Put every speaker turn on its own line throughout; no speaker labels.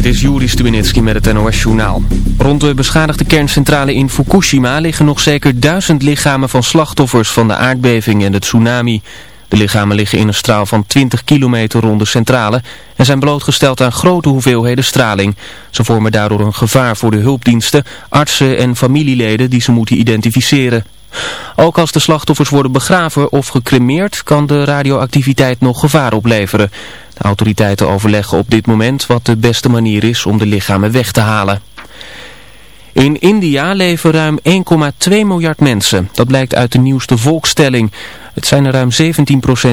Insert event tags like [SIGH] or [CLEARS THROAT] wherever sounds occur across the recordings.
Dit is Juri Stubenitski met het NOS-journaal. Rond de beschadigde kerncentrale in Fukushima liggen nog zeker duizend lichamen van slachtoffers van de aardbeving en de tsunami. De lichamen liggen in een straal van 20 kilometer rond de centrale en zijn blootgesteld aan grote hoeveelheden straling. Ze vormen daardoor een gevaar voor de hulpdiensten, artsen en familieleden die ze moeten identificeren. Ook als de slachtoffers worden begraven of gecremeerd kan de radioactiviteit nog gevaar opleveren. De autoriteiten overleggen op dit moment wat de beste manier is om de lichamen weg te halen. In India leven ruim 1,2 miljard mensen. Dat blijkt uit de nieuwste volkstelling. Het zijn er ruim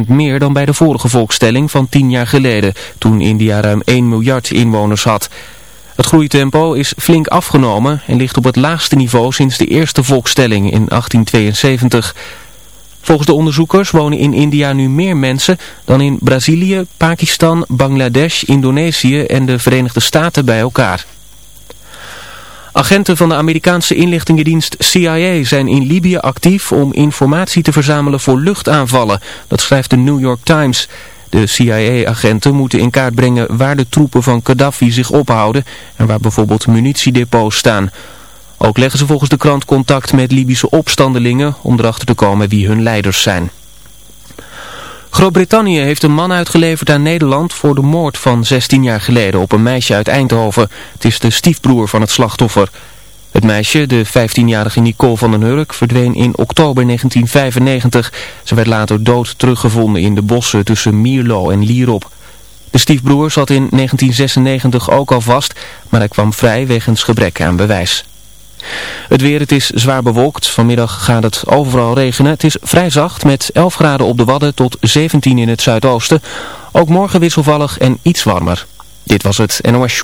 17% meer dan bij de vorige volkstelling van 10 jaar geleden, toen India ruim 1 miljard inwoners had. Het groeitempo is flink afgenomen en ligt op het laagste niveau sinds de eerste volkstelling in 1872. Volgens de onderzoekers wonen in India nu meer mensen dan in Brazilië, Pakistan, Bangladesh, Indonesië en de Verenigde Staten bij elkaar. Agenten van de Amerikaanse inlichtingendienst CIA zijn in Libië actief om informatie te verzamelen voor luchtaanvallen. Dat schrijft de New York Times. De CIA-agenten moeten in kaart brengen waar de troepen van Gaddafi zich ophouden en waar bijvoorbeeld munitiedepots staan. Ook leggen ze volgens de krant contact met Libische opstandelingen om erachter te komen wie hun leiders zijn. Groot-Brittannië heeft een man uitgeleverd aan Nederland voor de moord van 16 jaar geleden op een meisje uit Eindhoven. Het is de stiefbroer van het slachtoffer. Het meisje, de 15-jarige Nicole van den Hurk, verdween in oktober 1995. Ze werd later dood teruggevonden in de bossen tussen Mierlo en Lierop. De stiefbroer zat in 1996 ook al vast, maar hij kwam vrij wegens gebrek aan bewijs. Het weer, het is zwaar bewolkt. Vanmiddag gaat het overal regenen. Het is vrij zacht met 11 graden op de Wadden tot 17 in het zuidoosten. Ook morgen wisselvallig en iets warmer. Dit was het NOS.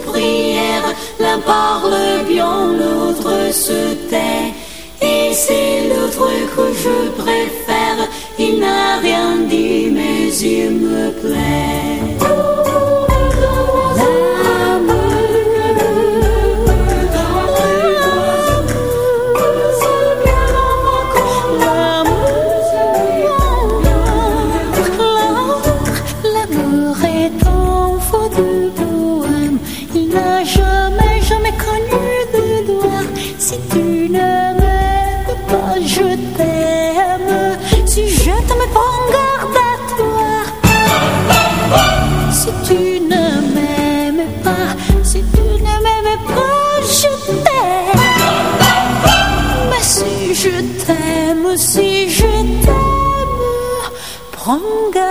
prière L'un parle bien, l'autre se tait. Et c'est l'autre que je préfère. Il n'a rien dit mais il me plaît
stronger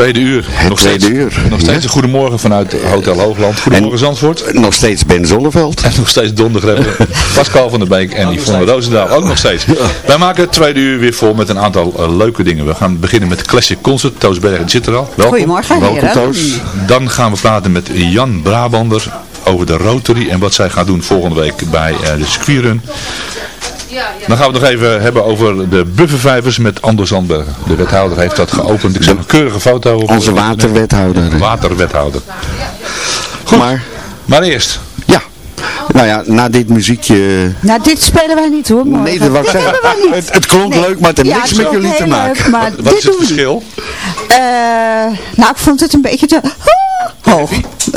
tweede uur.
Het
nog
tweede
steeds,
uur,
Nog steeds
ja.
een goedemorgen vanuit Hotel Hoogland. Goedemorgen
En-
Zandvoort.
Nog steeds Ben Zonneveld.
En nog steeds dondergreppen. [LAUGHS] Pascal van der Beek en Yvonne Roosendaal ook nog steeds. Wij maken het tweede uur weer vol met een aantal eh, leuke dingen. We gaan beginnen met de Classic Concert. Toos Bergen zit er al. Welkom.
Goedemorgen,
Welkom
heren.
Toos.
Dan gaan we praten met Jan Brabander over de Rotary en wat zij gaat doen volgende week bij eh, de circuitrun. Dan gaan we het nog even hebben over de buffervijvers met Anders Zandbergen. De wethouder heeft dat geopend. Ik zag een keurige foto op
Onze waterwethouder.
Waterwethouder. Goed,
Maar,
maar eerst.
Nou ja, na dit muziekje...
Nou, dit spelen wij niet hoor. morgen.
Nee, dat wou ik
Dit
zeggen. Het, het klonk
Nee.
leuk, maar het heeft
Ja,
niks met jullie te maken.
leuk, maar
Wat
dit
is het verschil?
Eh, nou, ik vond het een beetje te hoog.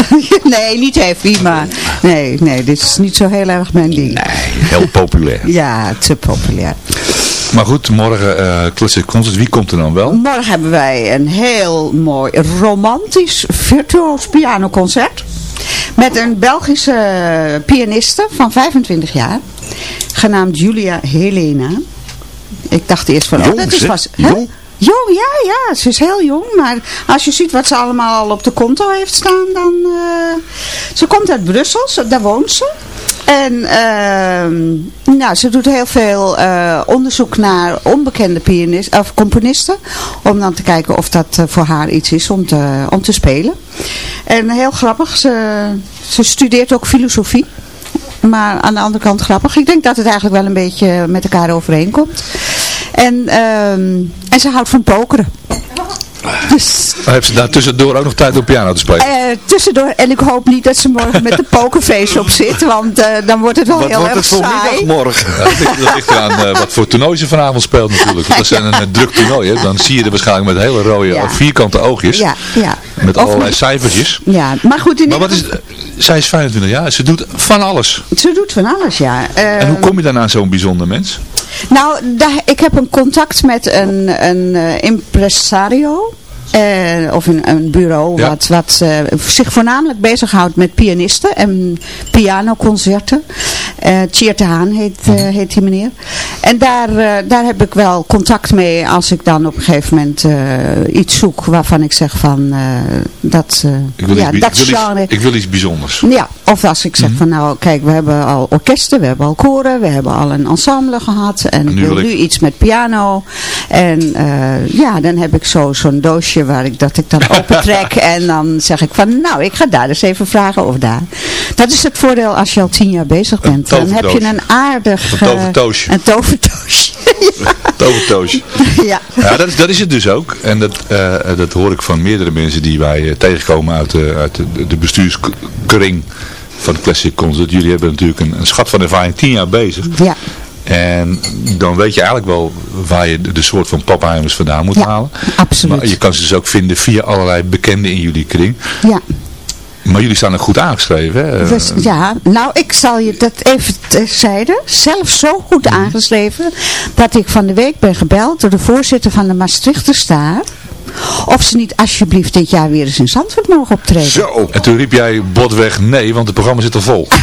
[LAUGHS] nee, niet heavy, maar nee, nee, dit is niet zo heel erg mijn ding.
Heel populair. [LAUGHS]
Ja, te populair.
Maar goed, morgen eh Classic Concert. Wie komt er dan wel?
Morgen hebben wij een heel mooi romantisch virtuoos pianoconcert. Met een Belgische pianiste van 25 jaar. Genaamd Julia Helena. Ik dacht eerst van, oh, dat is was...
Jong?
Jong, ja, ja. Ze is heel jong. Maar als je ziet wat ze allemaal al op de konto heeft staan, dan... eh, Ze komt uit Brussel, daar woont ze. En ehm, nou, ze doet heel veel eh, onderzoek naar onbekende pianist, of componisten. Om dan te kijken of dat eh, voor haar iets is om te, om te spelen. En heel grappig, ze, ze studeert ook filosofie. Maar aan de andere kant grappig. Ik denk dat het eigenlijk wel een beetje met elkaar overeenkomt. En, ehm, en ze houdt van pokeren. Dus
Heeft ze daar tussendoor ook nog tijd om piano te spelen?
eh, tussendoor, en ik hoop niet dat ze morgen met de pokerface op zit, want eh, dan wordt het wel
Wat
heel
wordt
erg
het voor
saai.
middag morgen?
Ja, dat, ligt, dat ligt eraan eh, wat voor toernooi ze vanavond speelt natuurlijk. Want dat [LAUGHS] zijn een, druk toernooi. Hè. Dan zie je er waarschijnlijk met hele rode
Ja.
vierkante oogjes.
Ja, ja.
Met
Of
allerlei
met-
cijfertjes.
Ja, maar goed, in
Maar wat is, zij is 25 jaar. Ze doet van alles.
ze doet van alles, ja.
En hoe kom je dan aan zo'n bijzonder mens?
Nou, daar, ik heb een contact met een, een eh, impresario. Eh, of een, een bureau
Ja.
wat, wat eh, zich voornamelijk bezighoudt met pianisten en pianoconcerten. Tjeerd de Haan heet,
Mhm.
heet die meneer. En daar, daar heb ik wel contact mee als ik dan op een gegeven moment iets zoek waarvan ik zeg van dat,
Ik wil,
ja,
iets,
dat
ik, wil
genre.
iets, ik wil iets bijzonders.
Ja, of als ik zeg
Mhm.
van nou, kijk, we hebben al orkesten, we hebben al koren, we hebben al een ensemble gehad. En ik
nu
wil
wil ik-
nu iets met piano. En eh, ja, dan heb ik zo zo'n doosje waar ik dat ik dan [LAUGHS] opentrek. en dan zeg ik van nou, ik ga daar eens even vragen of daar. Dat is het voordeel als je al tien jaar bezig bent. Dan heb je
toverdoosje.
een aardig...
Een
eh,
tovertoosje.
Een tovertoosje. [LAUGHS]
Tovertoosje. [LAUGHS]
ja.
Ja, dat is, dat is het dus ook. En dat, eh, dat hoor ik van meerdere mensen die wij eh, tegenkomen uit, de uit de, de bestuurskring van Classic Concert. Jullie hebben natuurlijk een, een schat van ervaring, tien jaar bezig.
ja.
En dan weet je eigenlijk wel waar je de, soort van pappenheimers vandaan moet
Ja,
halen.
absoluut.
Maar je kan ze dus ook vinden via allerlei bekenden in jullie kring.
Ja.
Maar jullie staan er goed aangeschreven, hè?
Dus, ja, nou ik zal je dat even terzijde. Zelf zo goed
Mhm.
aangeschreven dat ik van de week ben gebeld door de voorzitter van de Maastrichter Staar. Of ze niet alsjeblieft dit jaar weer eens in Zandvoort mogen optreden.
Zo.
En toen riep jij botweg nee, want het programma zit al vol. [LAUGHS]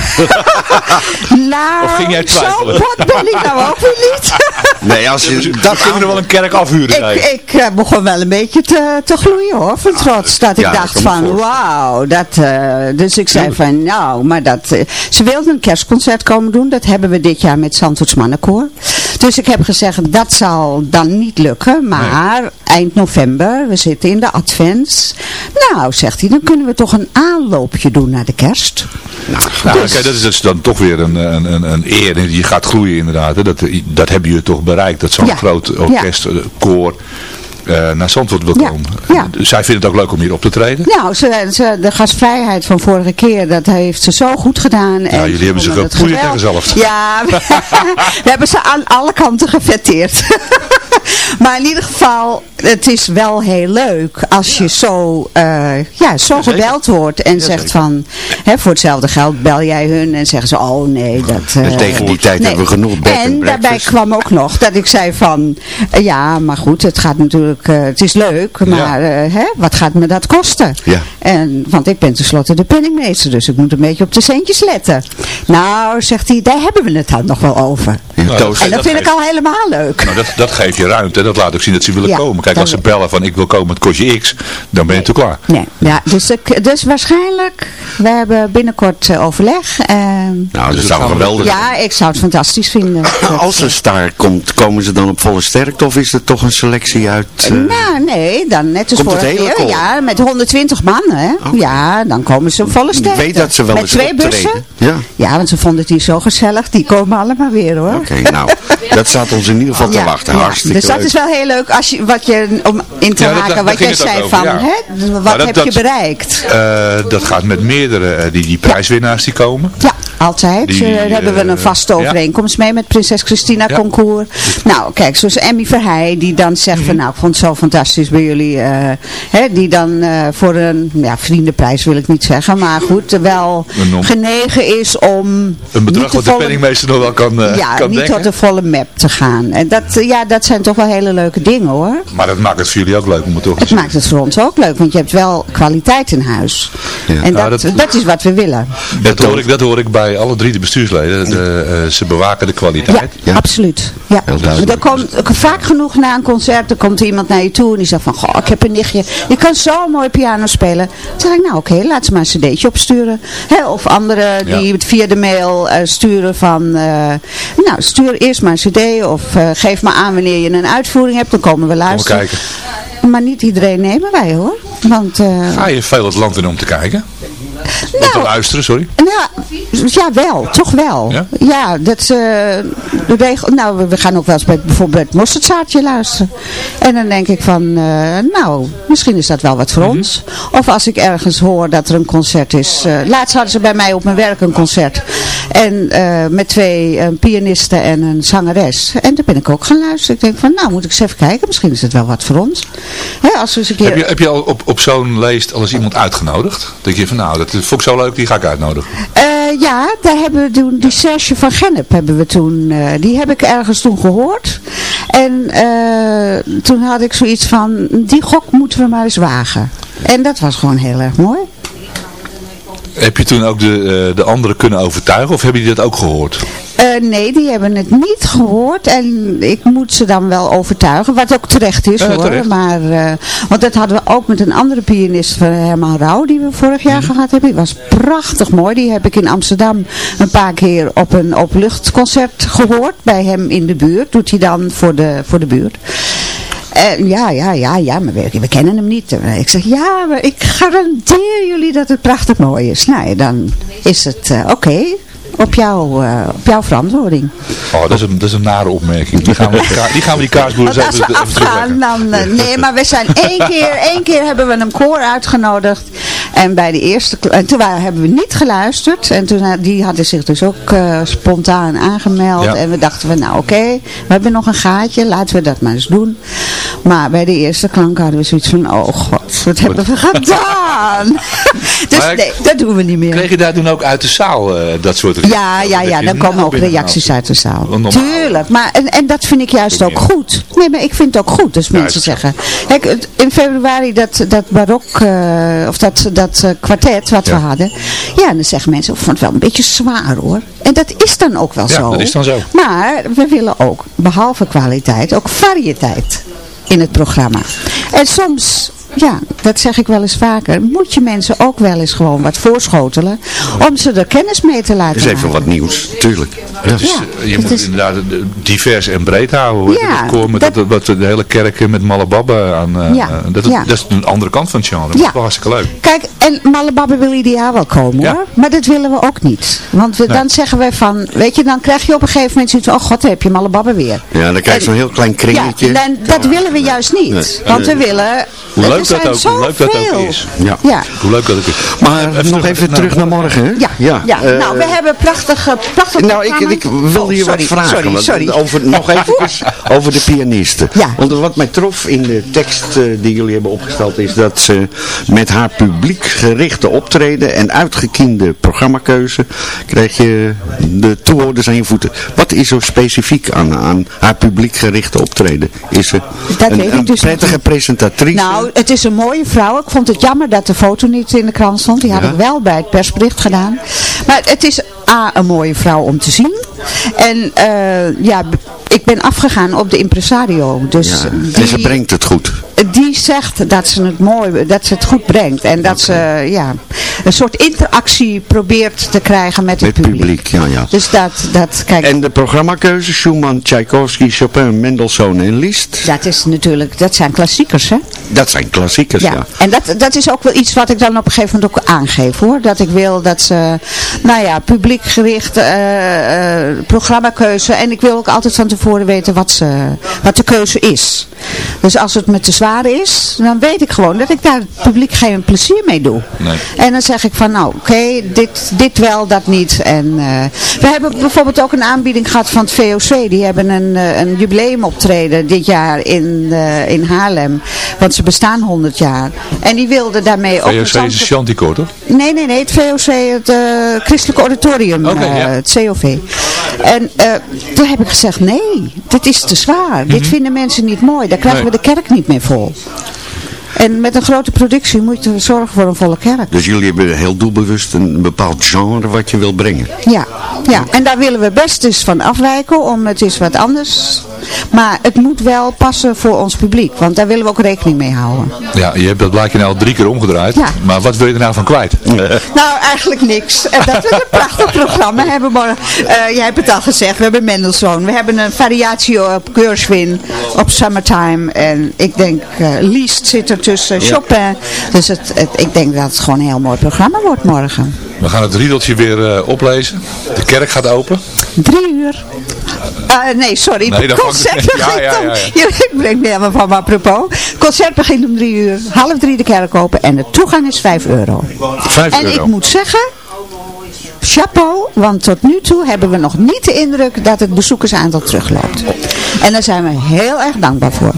Nou,
Of ging jij
zo
twijfelen?
bot ben ik nou ook weer niet. [LAUGHS]
Nee, als je
Dan
dat
kunnen we er wel een kerk afhuren.
ik ik eh, begon wel een beetje te, te gloeien hoor, van trots. Dat ik
ja,
dacht van, wauw. Dat, eh, dus ik zei van, nou, maar dat... eh, ze wilden een kerstconcert komen doen. Dat hebben we dit jaar met Zandvoorts Mannenkoor. Dus ik heb gezegd, dat zal dan niet lukken. Maar eind november, we zitten in de advents. Nou, zegt hij, dan kunnen we toch een aanloopje doen naar de kerst.
Nou, kijk, dat is dus dan toch weer een, een, een, een eer. Je gaat groeien inderdaad. Hè. Dat, dat hebben jullie toch bereikt. Dat zo'n
Ja.
groot orkest, eh, koor, eh, naar Zandvoort wil
Ja.
komen.
Ja.
Zij vinden het ook leuk om hier op te treden.
Nou, ze, ze, de gastvrijheid van vorige keer, dat heeft ze zo goed gedaan. en
jullie hebben ze gepoeierd en gezalfd.
Ja, [LAUGHS] we, we hebben ze aan alle kanten gefetteerd. [LAUGHS] maar in ieder geval, het is wel heel leuk als je zo, eh, ja, zo gebeld wordt en zegt van, hè, voor hetzelfde geld bel jij hun en zeggen ze, oh nee, dat... eh,
tegen die tijd
nee.
hebben we genoeg bed
En daarbij kwam ook nog dat ik zei van, eh, ja, maar goed, het gaat natuurlijk, eh, het is leuk, maar eh, hè, wat gaat me dat kosten?
Ja.
En, want ik ben tenslotte de penningmeester, dus ik moet een beetje op de centjes letten. Nou, zegt hij, daar hebben we het dan nog wel over.
Nou,
Toos.
En dat vind ik al helemaal leuk.
Nou, dat, dat geeft je ruimte. Dat laat ook zien dat ze willen
Ja,
komen. Kijk,
dat
als ze bellen van ik wil komen, het kost je x, dan ben je toe klaar.
Nee, ja, dus, ik- dus waarschijnlijk, we hebben binnenkort eh, overleg. En,
Nou, dat
Dus
zou geweldig
ja, ik zou het fantastisch vinden. [CLEARS THROAT] Dat-
Als een star komt, komen ze dan op volle sterkte of is het toch een selectie uit... eh,
nou, nee, dan net als
Komt het
vorige
hele
keer.
koor?
Ja, met 120 man, hè.
Oké.
Ja, dan komen ze volle
ik
sterkte.
weet dat ze wel
Met
eens
twee
optreden.
bussen.
Ja,
Ja, want ze vonden het hier zo gezellig. Die komen allemaal weer, hoor.
Nou, [LAUGHS] dat staat ons in ieder geval te wachten. Hartstikke
dus dat
leuk.
is wel heel leuk als je, wat je, om in te
dat-
haken, wat jij zei
over,
van, hè, wat
Nou, dat-
heb
dat-
je bereikt?
Eh, dat gaat met meerdere, eh, die, die prijswinnaars die komen.
Ja, altijd.
Die,
Eh, daar hebben we een vaste
ja.
overeenkomst mee met Prinses Christina
Ja.
Concours. Nou, kijk, zoals Emmy Verheij, die dan zegt
Mhm.
van, nou, ik vond het zo fantastisch bij jullie. hè, die dan voor een, ja, vriendenprijs wil ik niet zeggen, maar goed, wel genegen is om
Een bedrag wat de penningmeester nog wel kan,
ja,
kan
niet tot de volle map te gaan. En dat, eh, ja, dat zijn toch wel hele leuke dingen hoor.
Maar dat maakt het voor jullie ook leuk om het toch te
Het maakt het voor ons ook leuk, want je hebt wel kwaliteit in huis.
Ja.
En
Nou,
dat,
dat-
dat is wat we willen.
Dat hoor, ik, dat hoor ik bij alle drie de bestuursleden. De, eh, ze bewaken de
Ja,
kwaliteit.
Ja.
absoluut. Ja.
Heel duidelijk.
Er komt vaak genoeg na een concert, er komt iemand naar je toe en die zegt van, goh, ik heb een nichtje, die kan zo mooi piano spelen. Dan zeg ik, nou oké, laat ze maar een cd'tje opsturen. Hè, of anderen die
Ja.
het via de mail eh, sturen van, eh, nou stuur eerst maar een cd of eh, geef maar aan wanneer je een uitvoering hebt, dan komen we luisteren.
kijken.
Maar niet iedereen nemen wij hoor. Want, eh,
Ga je veel het land in om te kijken? Om te
nou,
luisteren, sorry.
Ja, ja, wel, toch wel.
Ja?
Ja, dat eh, de regel. Nou, we- gaan ook wel eens bij bijvoorbeeld het mosterdzaadje luisteren. En dan denk ik van, nou, misschien is dat wel wat voor ons. Of als ik ergens hoor dat er een concert is. eh, laatst hadden ze bij mij op mijn werk een concert. En eh, met twee eh, pianisten en een zangeres. En daar ben ik ook gaan luisteren. Ik denk van, nou, moet ik eens even kijken. Misschien is het wel wat voor ons. Hè, als we eens een keer...
Heb je, heb je al op, op zo'n lijst al eens iemand uitgenodigd? Denk je van nou, dat vond ik zo leuk, die ga ik uitnodigen.
Eh, ja, daar hebben we toen, die Serge van Gennep hebben we toen, die heb ik ergens toen gehoord. En toen had ik zoiets van, die gok moeten we maar eens wagen. En dat was gewoon heel erg mooi.
Heb je toen ook de, eh, de anderen kunnen overtuigen of hebben die dat ook gehoord?
Eh, nee, die hebben het niet gehoord en ik moet ze dan wel overtuigen, wat ook terecht is
Ja,
hoor.
terecht.
Maar, eh, want dat hadden we ook met een andere pianist van Herman Rauw die we vorig jaar
Mhm.
gehad hebben. Die was prachtig mooi. Die heb ik in Amsterdam een paar keer op een openluchtconcert gehoord bij hem in de buurt. Doet hij dan voor de, voor de buurt. En ja, ja, ja, ja, maar we, we kennen hem niet. Ik zeg, ja, maar ik garandeer jullie dat het prachtig mooi is. Nou, ja, dan is het eh, oké. Op, jou, eh, op jouw verantwoording.
Oh, dat is een, dat is een nare opmerking. Die gaan we, die gaan we die kaasboeren even,
we
even
afgaan, dan... eh, nee, maar we zijn één keer, één keer hebben we een koor uitgenodigd. En bij de eerste... En toen waren, hebben we niet geluisterd. En toen, eh, die hadden zich dus ook eh, spontaan aangemeld.
Ja.
En we dachten van, nou oké, we hebben nog een gaatje. Laten we dat maar eens doen. Maar bij de eerste klank hadden we zoiets van, oh god, wat hebben we gedaan? [LAUGHS] [LAUGHS] dus
Maar-
nee, dat doen we niet meer.
Kreeg je daar toen ook uit de zaal eh, dat soort reacties?
Ja, ja, ja, dan komen
nou
ook reacties uit de zaal.
Normaal.
Tuurlijk, maar en, en dat vind ik juist ook goed. Nee, maar ik vind het ook goed als mensen zeggen. Kijk, in februari dat, dat barok, of dat, dat eh, kwartet wat
Ja.
we hadden. Ja, dan zeggen mensen, ik vond het wel een beetje zwaar hoor. En dat is dan ook wel
Ja,
zo.
dat is dan zo.
Maar we willen ook, behalve kwaliteit, ook variëteit in het programma. En soms, ja, dat zeg ik wel eens vaker, moet je mensen ook wel eens gewoon wat voorschotelen. Om ze er kennis mee te laten
is even wat nieuws, tuurlijk.
Is,
Ja,
je moet
is-
inderdaad eh, divers en breed houden.
Ja,
dat koor met
dat-
dat, wat de hele kerk met Malababbe aan. eh,
Ja,
eh, dat,
ja.
dat is een andere kant van het genre. Dat is wel hartstikke leuk.
Kijk, en Malababbe wil ideaal wel komen
Ja.
hoor. Maar dat willen we ook niet. Want we,
Nee.
dan zeggen wij van, weet je, dan krijg je op een gegeven moment zoiets van, oh god, daar heb je Malababbe weer.
Ja, dan krijg je zo'n heel klein kringetje.
Ja, dan, dat willen we juist niet.
Nee.
Want we willen... Er
leuk dat ook, hoe leuk dat ook is.
Ja.
Ja.
Hoe leuk dat het is.
Maar nog even terug naar morgen, hè?
Ja, ja,
eh,
nou, we hebben prachtige, prachtige
Nou, ik, ik wilde je
Oh, sorry,
wat vragen.
Sorry, sorry.
Over, nog [LAUGHS] even over de pianisten.
Ja.
Want wat mij trof in de tekst eh, die jullie hebben opgesteld is dat ze met haar publiek gerichte optreden en uitgekiende programmakeuze krijg je de toehoorders aan je voeten. Wat is zo specifiek aan, aan haar publiek gerichte optreden? Is ze
Dat
een,
weet ik
een
dus
prettige
niet.
presentatrice?
Nou, het is een mooie vrouw. Ik vond het jammer dat de foto niet in de krant stond. Die had
Ja.
ik wel bij het persbericht gedaan. Maar het is A, een mooie vrouw om te zien. En eh, ja, ik ben afgegaan op de impresario. Dus
Ja.
die,
En ze brengt het goed.
die zegt dat ze het mooi, dat ze het goed brengt. En dat ze ja, een soort interactie probeert te krijgen met het
Met
publiek.
publiek, ja, ja.
Dus dat, dat kijk,
En de programmakeuze, Schumann, Tchaikovsky, Chopin, Mendelssohn en Liszt.
dat is natuurlijk, dat zijn klassiekers hè.
Dat zijn klassiekers, ja.
Ja, en dat, dat is ook wel iets wat ik dan op een gegeven moment ook aangeef hoor. Dat ik wil dat ze, nou ja, publiekgericht eh, eh, programmakeuze. En ik wil ook altijd van tevoren weten wat, ze, wat de keuze is. Dus als het me te zwaar is, dan weet ik gewoon dat ik daar het publiek geen plezier mee doe.
Nee.
En dan zeg ik van nou, oké, dit, dit wel, dat niet. En eh, we hebben bijvoorbeeld ook een aanbieding gehad van het VOC. Die hebben een, eh, een jubileumoptreden dit jaar in, eh, in Haarlem. Want ze bestaan 100 jaar. En die wilden daarmee ook...
VOC is een Chanticoor, toch?
Nee, nee, nee, het VOC, het eh, Christelijk Auditorium, eh,
ja.
het COV. En eh, toen heb ik gezegd, nee, dit is te zwaar. Dit vinden mensen niet mooi, daar krijgen
Nee.
we de kerk niet meer vol. En met een grote productie moet je zorgen voor een volle kerk.
Dus jullie hebben heel doelbewust een bepaald genre wat je wil brengen.
Ja, ja, en daar willen we best eens van afwijken, om het is wat anders. Maar het moet wel passen voor ons publiek, want daar willen we ook rekening mee houden.
Ja, je hebt dat blijkbaar nou al drie keer omgedraaid.
Ja.
Maar wat wil je er nou van kwijt? [LAUGHS]
Nou, eigenlijk niks. En dat we een prachtig programma hebben. morgen. Eh, jij hebt het al gezegd, we hebben Mendelssohn. We hebben een variatie op Gershwin, op Summertime. En ik denk, eh Liszt zit ertussen, Chopin. Dus het, het, ik denk dat het gewoon een heel mooi programma wordt morgen.
We gaan het riedeltje weer eh, oplezen. De kerk gaat open.
Drie uur. Eh, nee, sorry.
Nee, dat
concert begint
ja, ja, ja. [LAUGHS]
Ja, ik breng me helemaal van apropos. Het concert begint om drie uur. Half drie de kerk open. En de toegang is vijf euro.
Vijf
En
euro.
ik moet zeggen, chapeau, want tot nu toe hebben we nog niet de indruk dat het bezoekersaantal terugloopt. En daar zijn we heel erg dankbaar voor.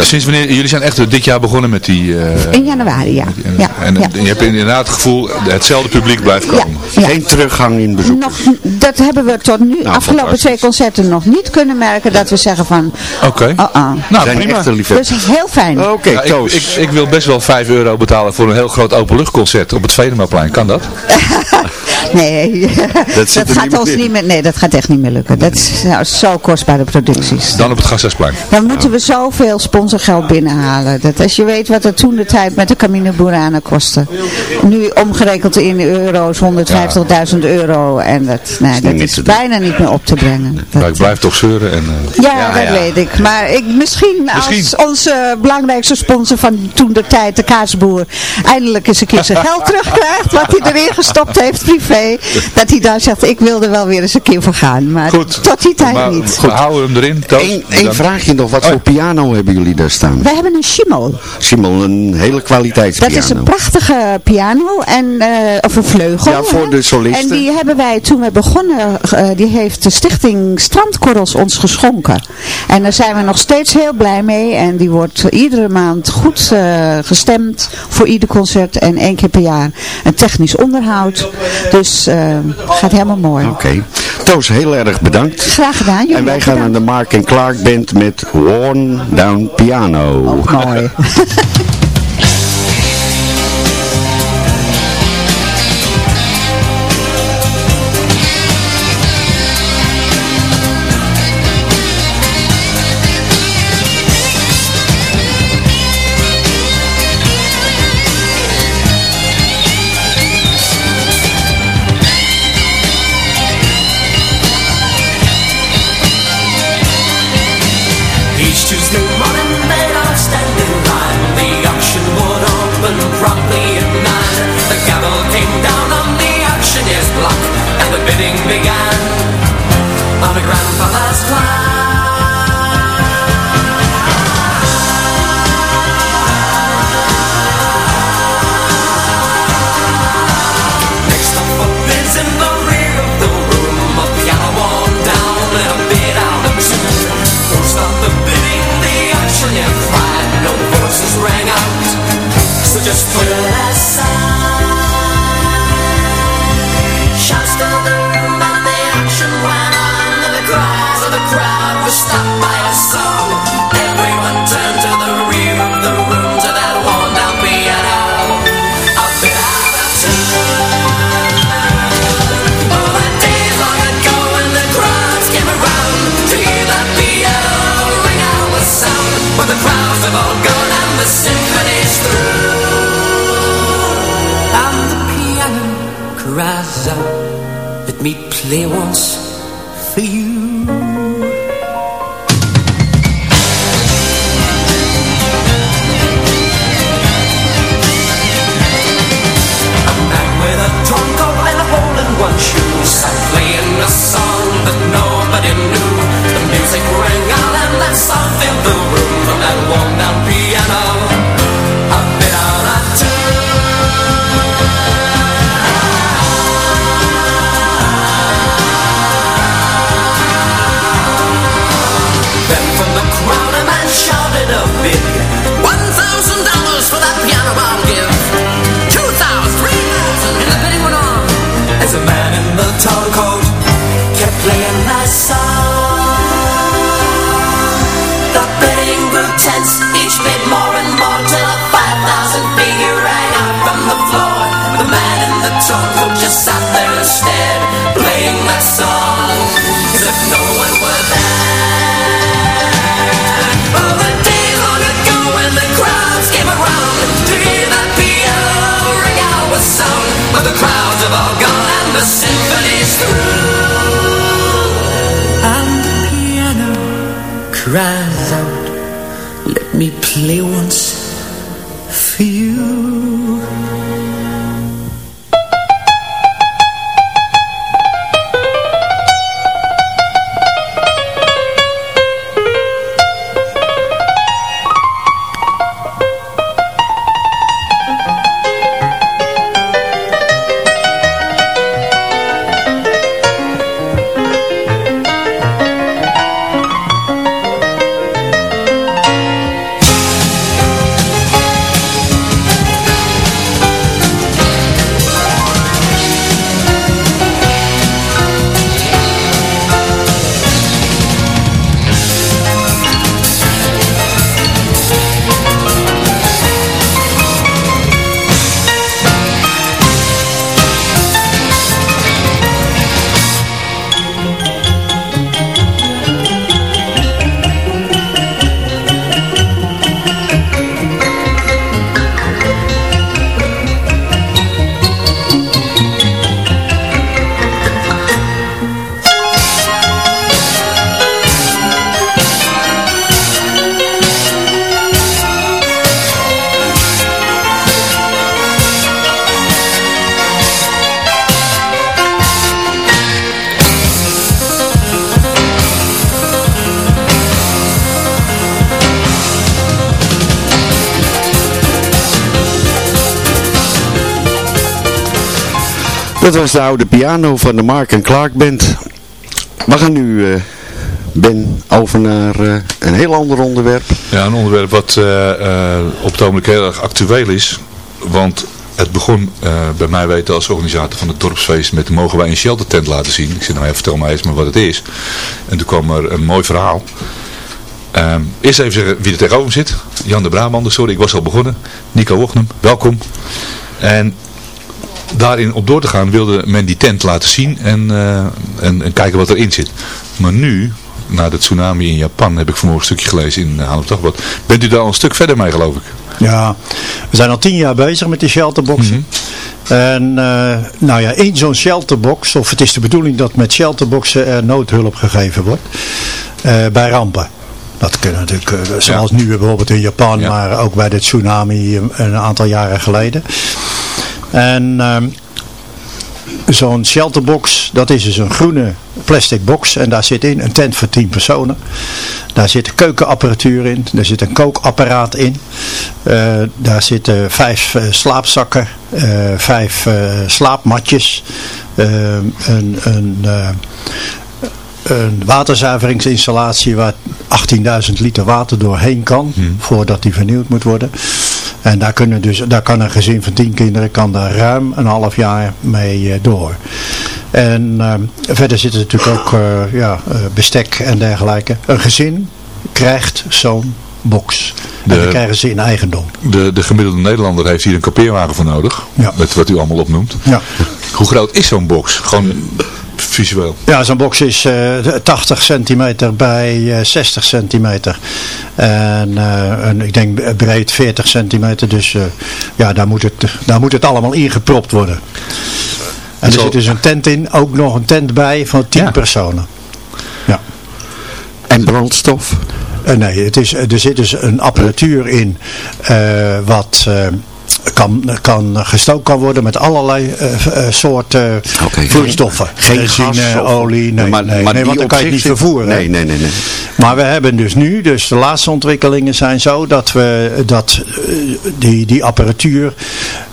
Sinds wanneer, jullie zijn echt dit jaar begonnen met die... eh,
In januari, ja.
en,
ja,
en
ja.
je hebt inderdaad het gevoel, hetzelfde publiek blijft komen.
ja.
Geen teruggang in bezoek.
Nog, dat hebben we tot nu, afgelopen
fantastisch.
twee concerten nog niet kunnen merken. Dat we zeggen van,
Oké.
oh, oh.
Nou,
zijn
prima.
echte
Dus heel fijn.
Oké,
Ja, ik,
Toos.
ik, ik wil best wel 5 euro betalen voor een heel groot openluchtconcert op het Venemaplein. Kan dat?
Nee, [LAUGHS] [LAUGHS] dat,
zit er
gaat
niet
ons
in.
niet meer, nee, dat gaat echt niet meer lukken. Dat is nou, zo kostbare producties.
Dan op het Gasthuisplein.
Dan moeten we zoveel sponsorgeld binnenhalen. Dat als je weet wat het toen de tijd met de Camino Burana kostte. Nu omgerekend in euro's 150.000 euro. En dat, nee, dat is bijna niet meer op te brengen.
Maar
Dat,
ik blijf toch zeuren. En, eh,
ja,
Ja,
dat
ja.
weet ik. Maar ik, misschien,
Misschien.
als onze belangrijkste sponsor van toen de tijd, de kaasboer, eindelijk eens een keer zijn geld [LAUGHS] terugkrijgt. Wat hij erin gestopt heeft, privé. Dat hij dan zegt, ik wil er wel weer eens een keer voor gaan. Maar
goed.
tot die tijd
maar
niet.
We houden hem erin. Toos.
Eén één
Dan-
vraagje nog. Wat
Oh.
voor piano hebben jullie daar staan?
Wij hebben een Schimel.
Simon, een hele
Dat
kwaliteitspiano.
is een prachtige piano, en, eh, of een vleugel.
Ja, voor
hè.
de solisten.
En die hebben wij toen we begonnen, eh, die heeft de stichting Strandkorrels ons geschonken. En daar zijn we nog steeds heel blij mee. En die wordt iedere maand goed eh, gestemd voor ieder concert. En één keer per jaar een technisch onderhoud. Dus eh gaat helemaal mooi.
Oké. Toos, heel erg bedankt.
Graag gedaan. jullie
En wij gaan aan
bedankt.
de Mark en Clark Band met Worn Down Piano.
Mooi. [LAUGHS]
On a grandfather's clock Next up in the rear of the room A piano down and a bid out of tune. Won't stop the the auctioneer cried No voices rang out. So just put it aside les once cries out, let me play once
Dat was de oude piano van de Mark en Clark Band. We gaan nu, eh, Ben, over naar eh, een heel ander onderwerp.
Ja, een onderwerp wat eh, op het ogenblik heel erg actueel is. Want het begon bij mij weten als organisator van het dorpsfeest met mogen wij een sheltertent laten zien. Ik zei nou ja, vertel mij eens maar wat het is. En toen kwam er een mooi verhaal. Ehm, eerst even zeggen wie er tegenover zit. Jan de Brabander, sorry ik was al begonnen. Nico Wochnum, welkom. En daarin op door te gaan wilde men die tent laten zien en, eh, en, en kijken wat erin zit. Maar nu, na de tsunami in Japan, heb ik vanmorgen een stukje gelezen in uh, Dagblad. Bent u daar al een stuk verder mee geloof ik?
Ja, we zijn al tien jaar bezig met die shelterboxen. En uh, nou ja, in zo'n shelterbox, of het is de bedoeling dat met shelterboxen er noodhulp gegeven wordt, uh, bij rampen. Dat kunnen natuurlijk, zoals ja. nu bijvoorbeeld in Japan, ja. maar ook bij de tsunami een aantal jaren geleden. En ehm, zo'n shelterbox, dat is dus een groene plastic box en daar zit in een tent voor 10 personen. Daar zit keukenapparatuur in, daar zit een kookapparaat in, uh, daar zitten vijf uh, slaapzakken, uh, vijf slaapmatjes, een, een een waterzuiveringsinstallatie waar 18.000 liter water doorheen kan hmm. voordat die vernieuwd moet worden. En daar, kunnen dus, daar kan een gezin van 10 kinderen kan daar ruim een half jaar mee uh, door. En uh, verder zit er natuurlijk ook uh, ja, bestek en dergelijke. Een gezin krijgt zo'n box. De, en dan krijgen ze in eigendom.
De, de gemiddelde Nederlander heeft hier een kopieerwagen voor nodig. Ja. Met wat u allemaal opnoemt.
Ja.
Hoe groot is zo'n box? Gewoon visueel?
Ja, zo'n box is uh, 80 centimeter bij uh, 60 centimeter. En, uh, en ik denk breed 40 centimeter. Dus uh, ja, daar moet, het, daar moet het allemaal ingepropt worden. En er
Zo-
zit dus een tent in, ook nog een tent bij van 10
Ja.
personen.
En brandstof?
Eh, nee, het is, er zit dus een apparatuur in eh, wat eh, kan, kan gestookt kan worden met allerlei eh, eh, soorten
Oké.
vloeistoffen.
Geen
Benzine,
gas of-
olie, nee,
Maar-
nee,
maar
nee, want dan kan je het niet vervoeren.
Nee, nee, nee. nee.
Maar we hebben dus nu, dus de laatste ontwikkelingen zijn zo dat, we, dat eh, die, die apparatuur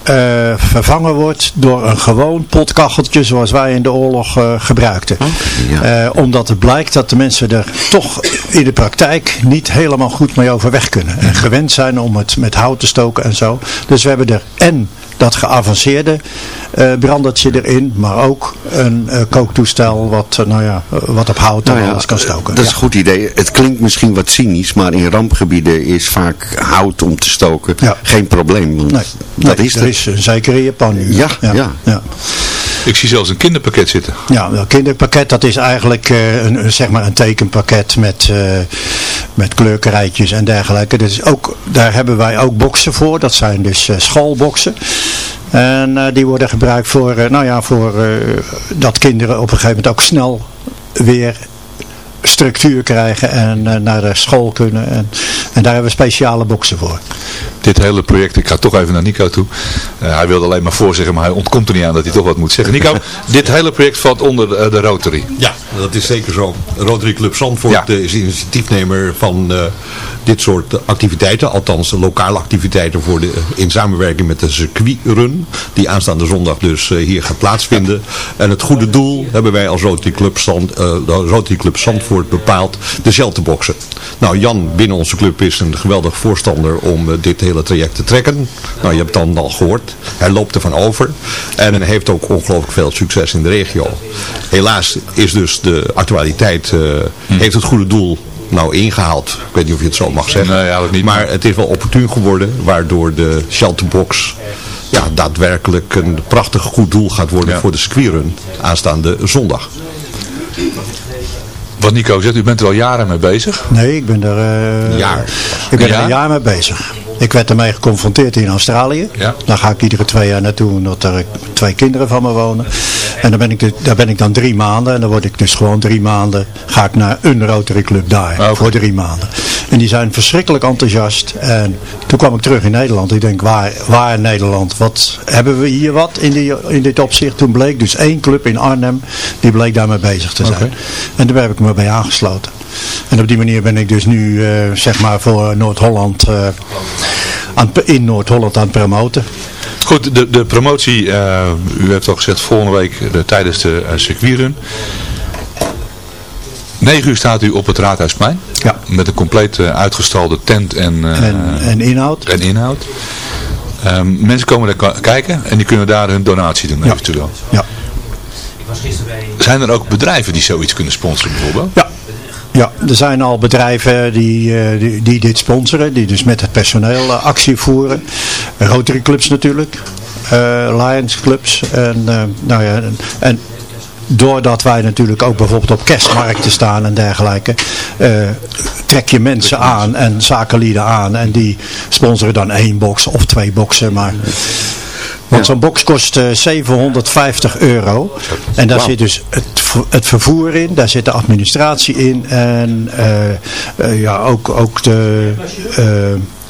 eh, vervangen wordt door een gewoon potkacheltje zoals wij in de oorlog eh, gebruikten.
ja.
Eh, omdat het blijkt dat de mensen er toch in de praktijk niet helemaal goed mee overweg kunnen. En gewend zijn om het met hout te stoken en zo. Dus we hebben er en dat geavanceerde brandertje erin, maar ook een kooktoestel wat, nou ja, wat op hout en
Nou ja,
alles kan stoken.
Dat is
Ja.
een goed idee. Het klinkt misschien wat cynisch, maar in rampgebieden is vaak hout om te stoken
Ja.
geen probleem. Want
Nee,
dat
nee,
is
er
het.
Is, zeker in Japan nu.
Ja,
ja.
ja.
ja.
Ik zie zelfs een kinderpakket zitten.
Ja, dat kinderpakket dat is eigenlijk eh, een, een, zeg maar een tekenpakket met, eh, met kleurkerijtjes en dergelijke. Dat is ook, daar hebben wij ook boksen voor. Dat zijn dus eh, schoolboksen. En eh, die worden gebruikt voor, eh, nou ja, voor eh, dat kinderen op een gegeven moment ook snel weer structuur krijgen en eh, naar de school kunnen. En, en daar hebben we speciale boksen voor.
Dit hele project, ik ga toch even naar Nico toe. Eh, hij wilde alleen maar voorzeggen, maar hij ontkomt er niet aan dat hij toch wat moet zeggen. Nico, [LAUGHS] dit hele project valt onder de, de Rotary.
Ja, dat is zeker zo. Rotary Club Zandvoort
Ja.
eh, is initiatiefnemer van eh, dit soort activiteiten. Althans, lokale activiteiten voor de, in samenwerking met de circuitrun. Die aanstaande zondag dus eh, hier gaat plaatsvinden. En het goede doel hebben wij als Rotary Club, Zand, eh, de Rotary Club Zandvoort bepaald. De shelterboxen. Nou, Jan binnen onze club is een geweldig voorstander om eh, dit hele traject te trekken. Nou, je hebt het dan al gehoord. Hij loopt ervan over. En heeft ook ongelooflijk veel succes in de regio. Helaas is dus de actualiteit, eh, heeft het goede doel nou ingehaald. Ik weet niet of je het zo mag zeggen.
Nee, eigenlijk niet.
Maar het is wel opportun geworden, waardoor de shelterbox ja, daadwerkelijk een prachtig goed doel gaat worden
Ja.
voor de circuitrun aanstaande zondag.
Wat Nico zegt, u bent er al jaren mee bezig.
Nee, ik ben er, eh,
Jaar.
Ik ben er
jaar?
een jaar mee bezig. Ik werd ermee geconfronteerd in Australië.
Ja.
Daar ga ik iedere twee jaar naartoe, omdat er twee kinderen van me wonen. En daar ben ik, de- daar ben ik dan drie maanden. En dan word ik dus gewoon drie maanden, ga ik naar een Rotary Club daar.
Ah.
Voor drie maanden. En die zijn verschrikkelijk enthousiast. En toen kwam ik terug in Nederland. Ik denk, waar, waar Nederland? Wat, hebben we hier wat in, die, in dit opzicht? Toen bleek dus één club in Arnhem, die bleek daarmee bezig te zijn. En daar heb ik me bij aangesloten. En op die manier ben ik dus nu, eh, zeg maar, voor Noord-Holland, eh, in Noord-Holland aan het promoten.
Goed, de, de promotie, eh, u heeft al gezegd volgende week tijdens de circuitrun. 9 uur staat u op het Raadhuisplein.
Ja.
Met een compleet eh, uitgestalde tent en, eh,
En, en inhoud.
en inhoud. Ehm, mensen komen daar kijken en die kunnen daar hun donatie doen
Ja.
eventueel.
Ja.
Zijn er ook bedrijven die zoiets kunnen sponsoren bijvoorbeeld?
Ja. Ja, er zijn al bedrijven die, eh, die, die dit sponsoren, die dus met het personeel actie voeren. Rotary clubs natuurlijk, eh, Lions clubs. En, nou ja, en, en doordat wij natuurlijk ook bijvoorbeeld op kerstmarkten staan en dergelijke, eh, trek je mensen aan en zakenlieden aan en die sponsoren dan één box of twee boxen. Maar want zo'n box kost eh, 750 euro. En daar zit dus het, het vervoer in, daar zit de administratie in en eh, eh, ja, ook, ook de, eh,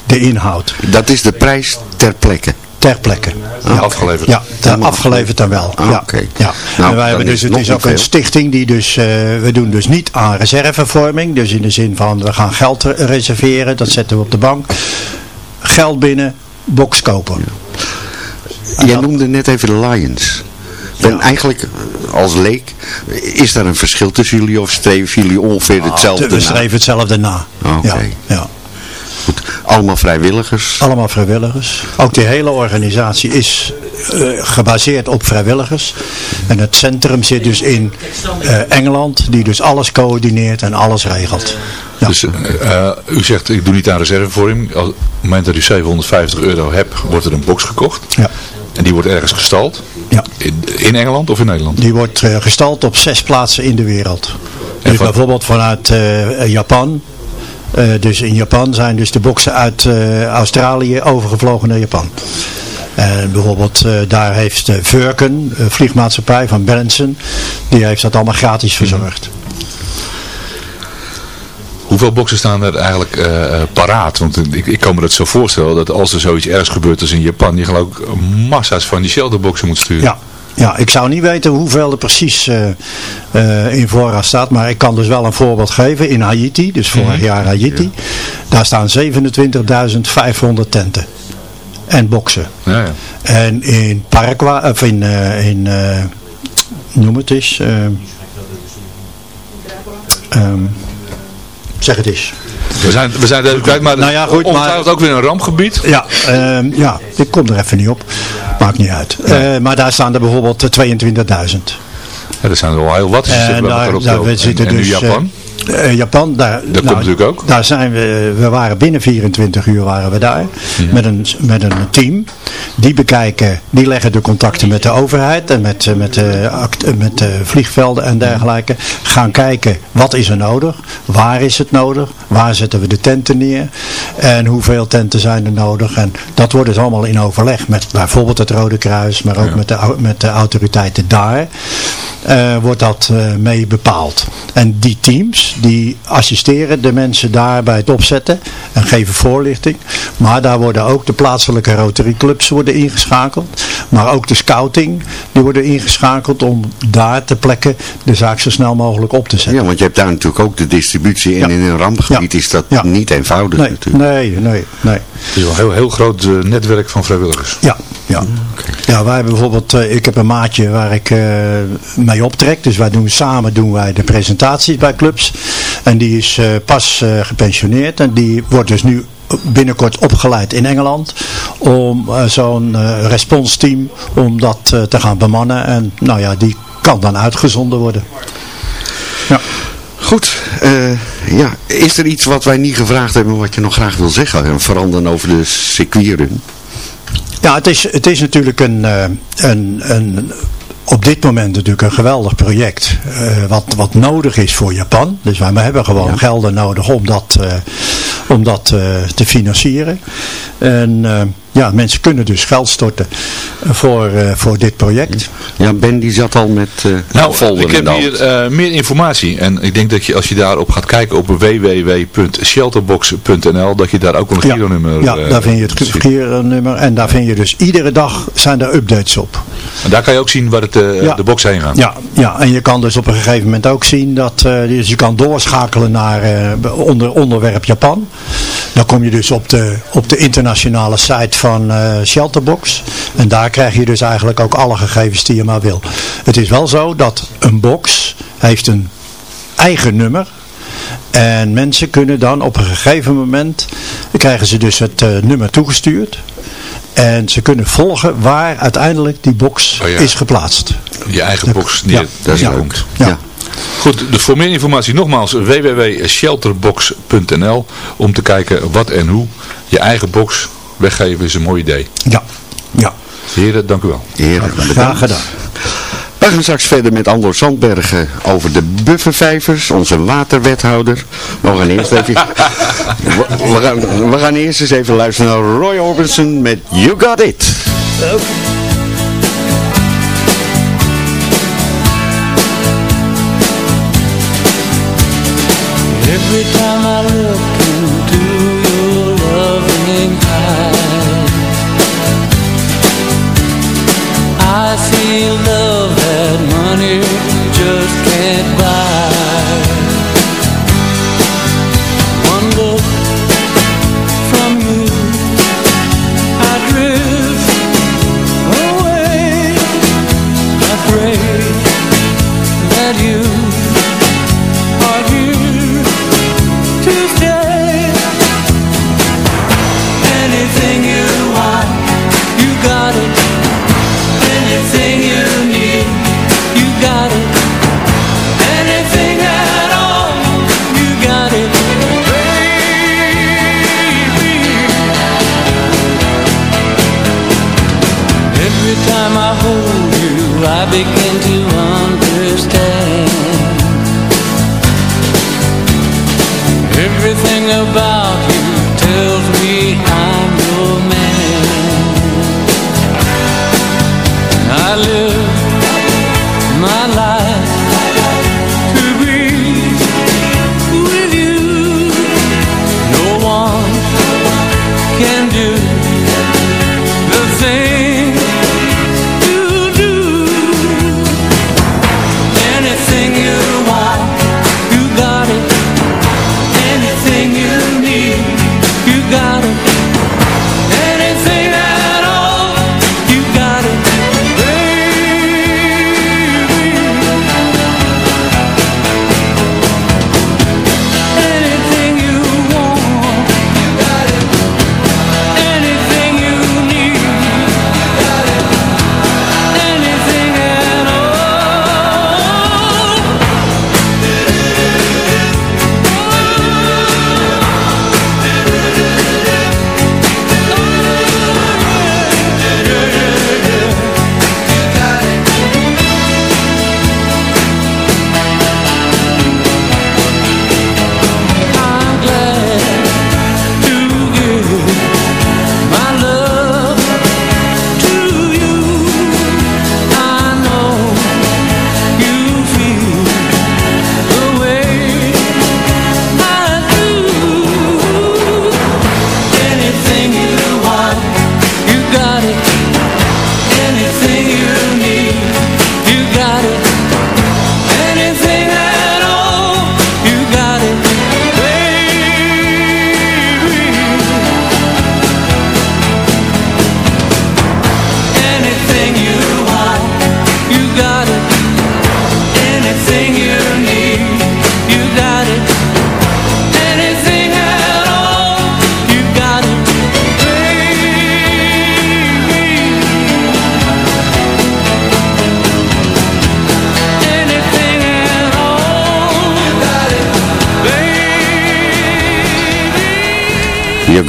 de inhoud
Dat is de prijs ter plekke.
Ter plekke.
Ja, afgeleverd.
Ja, ter- afgeleverd dan wel.
Ah,
ja.
oké.
ja.
Nou,
en wij hebben dus,
het
is ook een stichting die dus, eh, we doen dus niet aan reservevorming. Dus in de zin van, we gaan geld re- reserveren, dat zetten we op de bank. Geld binnen, box kopen.
Jij noemde net even de Lions. Ben eigenlijk, eh, als leek, is daar een verschil tussen jullie of streven jullie ongeveer hetzelfde
we
na?
streven hetzelfde na.
Oké.
Ja, ja.
Goed. Allemaal vrijwilligers.
Allemaal vrijwilligers. Ook die hele organisatie is eh, gebaseerd op vrijwilligers. En het centrum zit dus in eh, Engeland, die dus alles coördineert en alles regelt. Ja.
Dus eh, u zegt, ik doe niet aan reservevorming. Op het moment dat u 750 euro hebt, wordt er een box gekocht.
ja.
En die wordt ergens gestald.
Ja.
In, in Engeland of in Nederland?
Die wordt gestald op zes plaatsen in de wereld. Dus
van-
bijvoorbeeld vanuit Japan. Eh, dus in Japan zijn dus de boksen uit eh, Australië overgevlogen naar Japan. En bijvoorbeeld uh, daar heeft uh, Virken, uh, vliegmaatschappij van Branson, die heeft dat allemaal gratis verzorgd.
Hoeveel boxen staan er eigenlijk paraat? Want ik, ik kan me dat zo voorstellen dat als er zoiets ergs gebeurt als in Japan, je geloof ik massa's van die shelterboxen moet sturen.
Ja, ja, ik zou niet weten hoeveel er precies uh, uh, in voorraad staat, maar ik kan dus wel een voorbeeld geven. In Haiti, dus vorig mm -hmm. jaar Haiti, ja. daar staan 27.500 tenten en boksen.
Ja, ja.
En in Paraguay, of in, uh, in noem het eens, um, zeg het eens.
We zijn, we zijn kwijt, maar,
nou ja, goed,
maar ook weer een rampgebied.
Ja, uh, ja, ik kom er even niet op. Maakt niet uit. Ja. Uh, maar daar staan er bijvoorbeeld 22.000.
Ja, dat zijn er wel heel wat.
En daar, zitten
en, en
dus,
nu Japan?
Uh, Japan, daar,
dat nou, komt natuurlijk ook.
Daar zijn we, we waren binnen 24 uur waren we daar. Ja. Met, een, met een team. Die bekijken, die leggen de contacten met de overheid en met, met, de, met de vliegvelden en dergelijke. Gaan kijken, wat is er nodig? Waar is het nodig? Waar zetten we de tenten neer? En hoeveel tenten zijn er nodig? En dat wordt dus allemaal in overleg met bijvoorbeeld het Rode Kruis, maar ook ja. met, de, met de autoriteiten daar. Uh, wordt dat uh, mee bepaald. En die teams, die assisteren de mensen daar bij het opzetten en geven voorlichting. Maar daar worden ook de plaatselijke Rotary Clubs worden ingeschakeld. Maar ook de scouting, die worden ingeschakeld om daar ter plekke de zaak zo snel mogelijk op te zetten.
Ja, want je hebt daar natuurlijk ook de distributie en ja. in een rampgebied ja. is dat ja. niet eenvoudig
nee,
natuurlijk.
Nee, nee, nee.
Het is wel een heel, heel groot uh, netwerk van vrijwilligers.
Ja, ja. Okay. ja wij hebben bijvoorbeeld, uh, ik heb een maatje waar ik uh, mee optrek. Dus wij doen samen doen wij de presentaties bij clubs. En die is uh, pas uh, gepensioneerd. En die wordt dus nu binnenkort opgeleid in Engeland om uh, zo'n responsteam om dat te gaan bemannen. En nou ja die kan dan uitgezonden worden.
Ja. goed ja, is er iets wat wij niet gevraagd hebben wat je nog graag wil zeggen? Veranderen over de circuitrun
ja het is, het is natuurlijk een, een, een op dit moment natuurlijk een geweldig project. Uh, wat, wat nodig is voor Japan. Dus wij hebben gewoon ja. gelden nodig om dat, uh, om dat uh, te financieren. En ja, mensen kunnen dus geld storten voor, voor dit project.
Ja, Ben die zat al met uh,
nou, folder ik heb hier meer informatie. En ik denk dat je als je daarop gaat kijken op www.shelterbox.nl dat je daar ook een gironummer
Ja, ja daar vind je het gironummer. En daar vind je dus iedere dag zijn er updates op.
En daar kan je ook zien waar het, uh, ja. de box heen gaat.
Ja, ja, en je kan dus op een gegeven moment ook zien dat uh, dus je kan doorschakelen naar uh, onder, onderwerp Japan. Dan kom je dus op de, op de internationale site van Shelterbox. En daar krijg je dus eigenlijk ook alle gegevens die je maar wil. Het is wel zo dat een box heeft een eigen nummer. En mensen kunnen dan op een gegeven moment, krijgen ze dus het nummer toegestuurd. En ze kunnen volgen waar uiteindelijk die box oh ja. is geplaatst.
Je eigen box die
ja.
daar ja. komt.
Ja.
Goed, de, voor meer informatie nogmaals www.shelterbox.nl om te kijken wat en hoe je eigen box weggeven is een mooi idee.
Ja, ja.
Heren, dank u wel.
Heren,
graag gedaan.
We gaan straks verder met Andor Zandbergen over de buffervijvers, onze waterwethouder. We gaan eerst even, [LAUGHS] we, we, gaan, we gaan eerst eens even luisteren naar Roy Orbison met You Got It. Okay.
Every time I look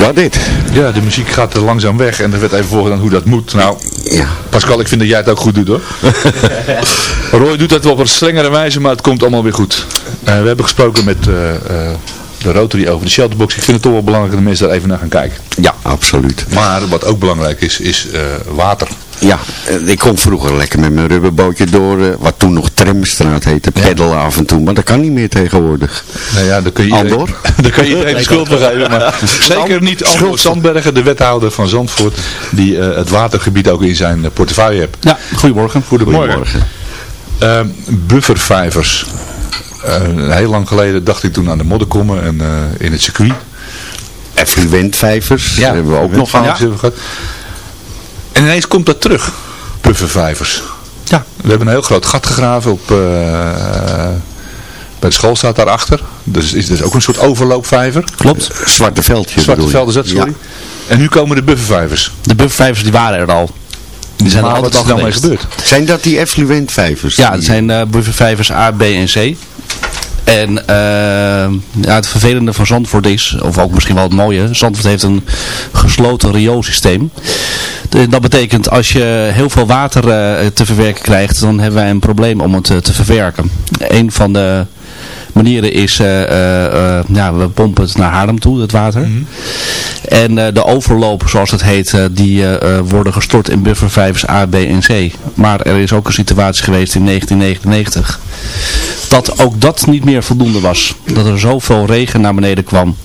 You got it.
Ja, de muziek gaat er langzaam weg en er werd even voorgedaan hoe dat moet. Nou,
Ja.
Pascal, ik vind dat jij het ook goed doet hoor. [LAUGHS] Roy doet dat wel op een strengere wijze, maar het komt allemaal weer goed. Eh, we hebben gesproken met eh, eh, de Rotary over de shelterbox. Ik vind het toch wel belangrijk dat de mensen daar even naar gaan kijken.
Ja, absoluut.
Maar wat ook belangrijk is, is water.
Ja, eh, ik kon vroeger lekker met mijn rubberbootje door, eh, wat toen nog Tramstraat heette, peddelen af en toe, maar dat kan niet meer tegenwoordig.
Nou ja, daar kun je
Andor? [LAUGHS]
daar kun je iedereen de schuld geven. Maar [LAUGHS] zeker niet Andor. Sandbergen, de wethouder van Zandvoort, die eh, het watergebied ook in zijn portefeuille heeft.
Ja, goedemorgen.
Goedemorgen. Eh, buffervijvers. Eh, heel lang geleden dacht ik toen aan de modderkommen en eh, in het circuit.
Effluentvijvers
Ja,
hebben we ook nog
Ja. En ineens komt dat terug, buffervijvers.
Ja.
We hebben een heel groot gat gegraven op, eh, bij de school staat daarachter. Dus is dus ook een soort overloopvijver.
Klopt.
Zwarte veldje
Zwarte
bedoel je?
veld is dat, sorry.
Ja.
En nu komen de buffervijvers.
De buffervijvers die waren er al. Die zijn er
Maar
altijd
wat is
al
er mee
geweest.
gebeurd?
Zijn dat die effluentvijvers?
Ja, het zijn eh buffervijvers A, B en C. En eh, ja, het vervelende van Zandvoort is, of ook misschien wel het mooie, Zandvoort heeft een gesloten rioolsysteem. Dat betekent als je heel veel water eh, te verwerken krijgt, dan hebben wij een probleem om het eh, te verwerken. Een van de manieren is, eh, eh, eh, ja, we pompen het naar Haarlem toe, het water. En eh, de overloop, zoals het heet, die worden gestort in buffervijvers A, B en C. Maar er is ook een situatie geweest in 1999 dat ook dat niet meer voldoende was. Dat er zoveel regen naar beneden kwam.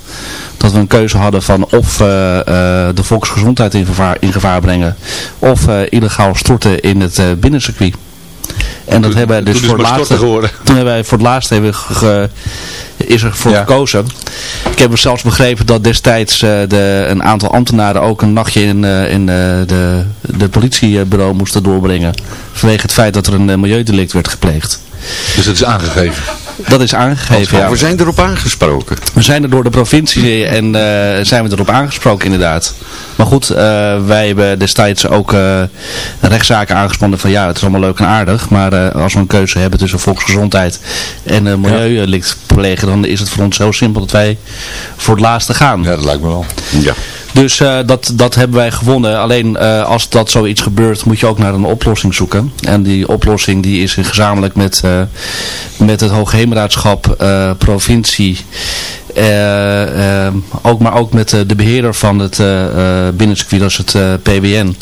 Dat we een keuze hadden van of de volksgezondheid in gevaar, in gevaar brengen. Of illegaal storten in het binnencircuit. En dat hebben wij dus voor
het
het
geworden.
toen hebben wij voor het laatst hebben ge- is er voor
Ja.
gekozen. Ik heb zelfs begrepen dat destijds eh, de, een aantal ambtenaren ook een nachtje in, eh, in eh, de, de politiebureau moesten doorbrengen. Vanwege het feit dat er een milieudelict werd gepleegd.
Dus dat is aangegeven.
Dat is aangegeven, ja.
We zijn erop aangesproken.
We zijn er door de provincie en eh, zijn we erop aangesproken inderdaad. Maar goed, eh, wij hebben destijds ook eh, rechtszaken aangespannen van ja, het is allemaal leuk en aardig. Maar als we een keuze hebben tussen volksgezondheid en uh, milieudelict plegen, dan is het voor ons zo simpel dat wij voor het laatste gaan.
Ja, dat lijkt me wel.
Ja.
Dus uh, dat, dat hebben wij gewonnen. Alleen uh, als dat zoiets gebeurt, moet je ook naar een oplossing zoeken. En die oplossing die is gezamenlijk met, uh, met het Hoogheemraadschap, provincie, ook, maar ook met de beheerder van het binnencircuit, dat is het PBN.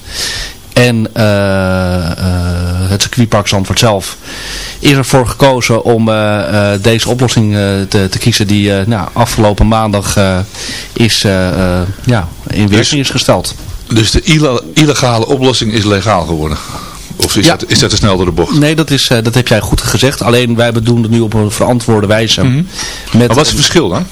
En eh, eh, het circuitpark Zandvoort zelf is ervoor gekozen om eh, deze oplossing te, te kiezen die nou, afgelopen maandag is, ja, in werking is gesteld.
Dus de ille- illegale oplossing is legaal geworden? Of is,
Ja.
dat, is dat te snel door de bocht?
Nee, dat, is, dat heb jij goed gezegd. Alleen wij doen het nu op een verantwoorde wijze. met,
Mhm. Maar wat is het verschil dan?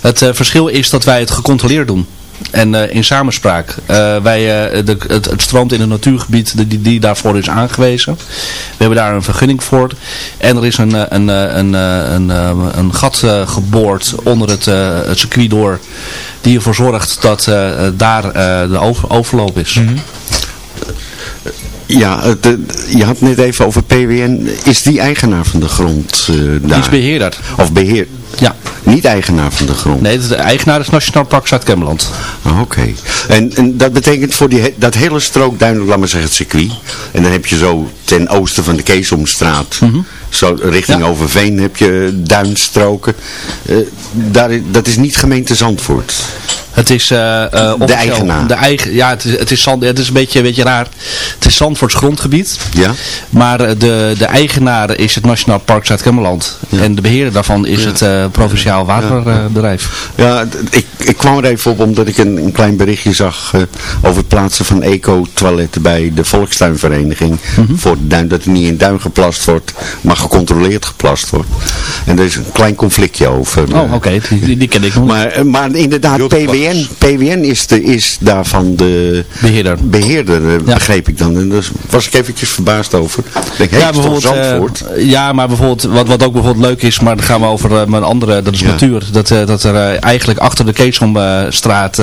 Het verschil is dat wij het gecontroleerd doen. En eh, in samenspraak. Eh, wij, eh, de, het, het stroomt in een natuurgebied die, die, daarvoor is aangewezen. We hebben daar een vergunning voor. En er is een, een, een, een, een gat geboord onder het, het circuit door. Die ervoor zorgt dat daar de over, overloop is.
Mhm. Ja, eh, je had net even over PWN. Is die eigenaar van de grond eh, daar?
Die is beheerder.
Of beheer...
Ja.
Niet eigenaar van de grond?
Nee, de eigenaar is Nationaal Park Zuid-Kemmerland.
Ah, Oké. En, en dat betekent voor die, dat hele strook duidelijk, laat maar zeggen, het circuit. En dan heb je zo ten oosten van de Keesomstraat,
Mhm.
zo richting Overveen heb je duinstroken. Eh, daar, dat is niet gemeente Zandvoort.
Het is eh, eh,
De eigenaar.
De eigen, ja, het is, het, is Zand, het is een beetje, een beetje raar. Het is Zandvoorts grondgebied.
Ja?
Maar eh, de, de eigenaar is het Nationaal Park Zuid-Kemmerland. En de beheerder daarvan is het eh, Provinciaal Waterbedrijf.
Ja, ik, ik kwam er even op omdat ik een, een klein berichtje zag eh, over het plaatsen van eco-toiletten bij de Volkstuinvereniging.
Mhm.
Voor de duin, dat er niet in duin geplast wordt, maar gecontroleerd geplast wordt. En er is een klein conflictje over.
Oh, oké. Die, die, die ken ik nog.
Maar, maar inderdaad, PWN, PWN is, de, is daarvan de
beheerder,
beheerder eh, begreep ik dan. En daar was ik eventjes verbaasd over. Denk,
ja, bijvoorbeeld, eh,
Zandvoort?
ja, maar bijvoorbeeld, wat, wat ook bijvoorbeeld leuk is, maar dan gaan we over eh, mijn andere, dat is
Ja.
natuur. Dat, dat er eigenlijk achter de Keesomstraat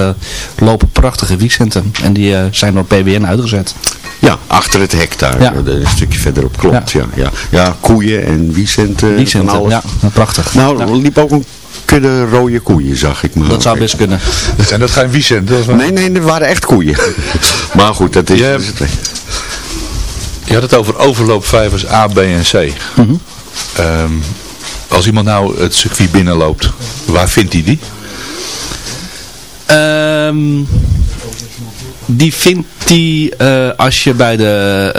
lopen prachtige wiecenten. En die zijn door PWN uitgezet.
Ja, achter het hek daar.
Ja.
Een stukje verderop, klopt. Ja. Ja, ja. koeien en wiecenten. Van alles.
ja, prachtig.
Nou, er liep ook een kudde rode koeien, zag ik. Maar
Dat zou best kunnen.
Zijn dat geen? Dat wel-
Nee, nee, dat waren echt koeien. [LAUGHS] maar goed, dat is...
Je,
dat is het-
je had het over overloopvijvers A, B en C.
Mhm.
Ehm, als iemand nou het circuit binnenloopt, waar vindt hij die?
Ehm, die vindt hij eh, als je bij de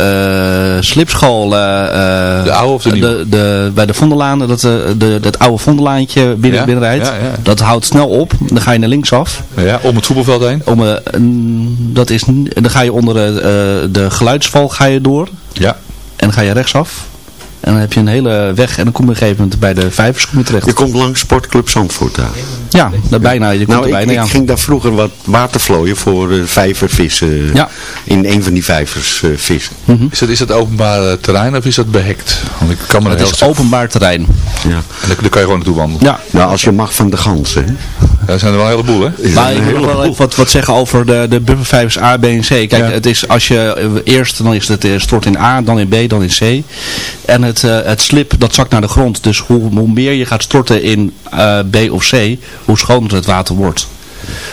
eh, slipschool... eh,
De oude of de nieuwe?
de, de, bij de Vondellaan, dat, de, dat oude Vondelaantje binnen,
Ja,
binnenrijdt.
ja, ja.
Dat houdt snel op. Dan ga je naar links af.
Ja, om het voetbalveld heen?
Om, dat is, dan ga je onder de geluidsval ga je door.
Ja.
En dan ga je rechtsaf. En dan heb je een hele weg en dan kom je op een gegeven moment bij de vijvers kom je terecht.
Je komt langs Sportclub Zandvoort daar.
Ja, daar bijna. Je komt
Nou,
er
ik,
bijna
ik
aan.
ging daar vroeger wat watervlooien voor eh, vijvervissen.
Ja.
In een van die vijvers eh, vissen.
Is dat, is dat openbaar eh, terrein of is dat behekt? Want ik kan me heel
is openbaar terrein.
Ja.
En daar, daar kan je gewoon naartoe wandelen.
Ja.
Nou, als je mag van de ganzen. hè.
Daar zijn er wel een heleboel, hè?
Maar ik wil nog wel wat, wat zeggen over de, de buffervijvers A, B en C. Kijk,
Ja.
het is als je eh, eerst, dan is het eh, stort in A, dan in B, dan in C. En het, eh, het slip, dat zakt naar de grond. Dus hoe, hoe meer je gaat storten in eh, B of C, hoe schoner het water wordt.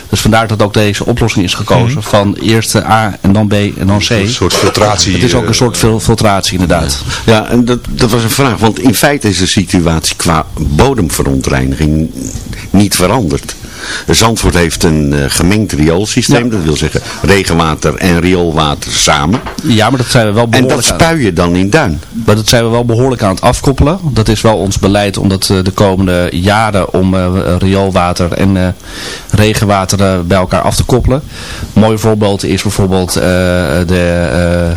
Dus vandaar dat ook deze oplossing is gekozen van eerst A en dan B en dan C.
Een soort filtratie.
Het is ook een soort fil- filtratie inderdaad.
Ja, en dat, dat was een vraag. Want in feite is de situatie qua bodemverontreiniging niet veranderd. Zandvoort heeft een eh, gemengd rioolsysteem. Dat wil zeggen regenwater en rioolwater samen.
Ja, maar dat zijn we wel
En
behoorlijk
dat
aan-
spuien je dan in duin.
Maar dat zijn we wel behoorlijk aan het afkoppelen. Dat is wel ons beleid om dat eh, de komende jaren om eh, rioolwater en regenwater bij elkaar af te koppelen. Een mooi voorbeeld is bijvoorbeeld de,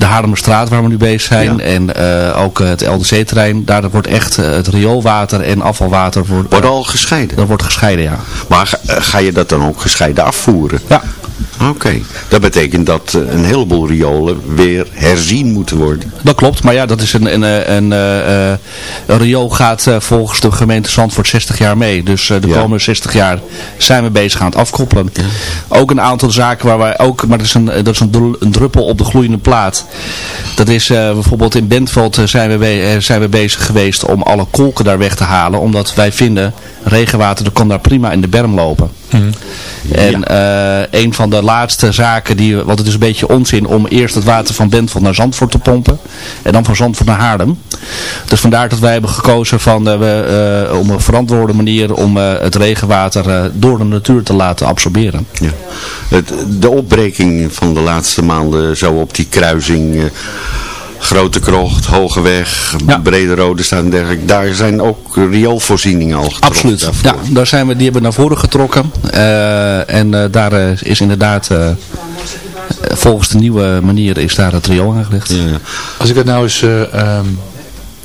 de Haarlemmerstraat waar we nu bezig zijn.
Ja.
En eh, ook het LDC-terrein. Daar wordt echt eh, het rioolwater en afvalwater wordt,
Wordt al gescheiden.
dat wordt gescheiden, ja.
Maar ga, eh, ga je dat dan ook gescheiden afvoeren?
Ja.
Oké. Dat betekent dat eh, een heleboel riolen weer herzien moeten worden.
Dat klopt, maar ja, dat is een, een, eh, een, eh, een riool gaat volgens de gemeente Zandvoort 60 jaar mee. Dus de
Ja.
komende 60 jaar zijn we bezig aan het afkoppelen. Ook een aantal zaken waar wij ook, maar dat is een, dat is een, dru- een druppel op de gloeiende plaat. Dat is bijvoorbeeld in Bentveld zijn, we zijn we bezig geweest om alle kolken daar weg te halen. Omdat wij vinden, regenwater dat kan daar prima in de berm lopen. En eh, een van de laatste zaken, die, want het is een beetje onzin om eerst het water van Bentveld naar Zandvoort te pompen. En dan van Zandvoort naar Haarlem. Dus vandaar dat wij hebben gekozen van, eh, om een verantwoorde manier om het regenwater door de natuur te laten absorberen.
Ja. De opbreking van de laatste maanden zo op die kruising... Grote Krocht, Hogeweg, Brede Rode staan en dergelijke. Daar zijn ook rioolvoorzieningen al getrokken.
Absoluut.
daarvoor.
Ja, daar zijn we, die hebben we naar voren getrokken. Eh, en eh, daar eh, is inderdaad, eh, volgens de nieuwe manier, is daar het riool aangelegd.
Als ik het nou eens eh, ehm,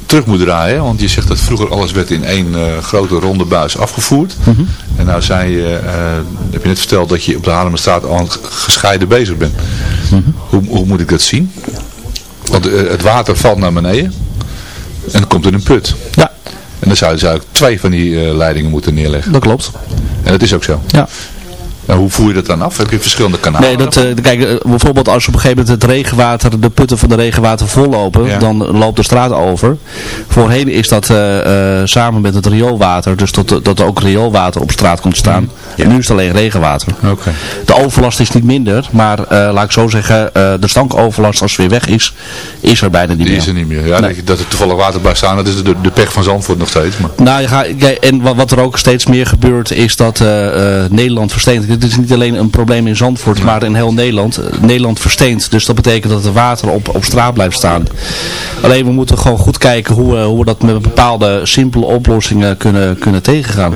terug moet draaien, want je zegt dat vroeger alles werd in één eh, grote ronde buis afgevoerd.
Mhm.
En nou zei je, eh, heb je net verteld dat je op de Haarlemmerstraat al gescheiden bezig bent.
Mhm.
hoe, hoe moet ik dat zien? Want eh, het water valt naar beneden en komt er een put.
Ja.
En dan zou je zou ik twee van die eh, leidingen moeten neerleggen.
Dat klopt.
En dat is ook zo.
Ja.
En hoe voer je dat dan af? Heb je verschillende kanalen?
Nee, dat, eh, kijk, eh, bijvoorbeeld als op een gegeven moment het regenwater, de putten van de regenwater vollopen,
Ja.
dan loopt de straat over. Voorheen is dat eh, samen met het rioolwater, dus dat, dat er ook rioolwater op straat komt staan. En nu is het alleen regenwater.
Oké.
De overlast is niet minder, maar laat ik zo zeggen, de stankoverlast als het weer weg is, is er bijna niet
Die
meer.
is er niet meer. Ja,
Nee.
dat, er toevallig water bij staan, dat is de, de pech van Zandvoort nog steeds. Maar.
Nou, en wat, er ook steeds meer gebeurt is dat Nederland versteent. Dit is niet alleen een probleem in Zandvoort, maar in heel Nederland. Eh, Nederland versteent, dus dat betekent dat het water op, op straat blijft staan. Alleen we moeten gewoon goed kijken hoe, we- hoe we dat met bepaalde simpele oplossingen kunnen, kunnen tegengaan.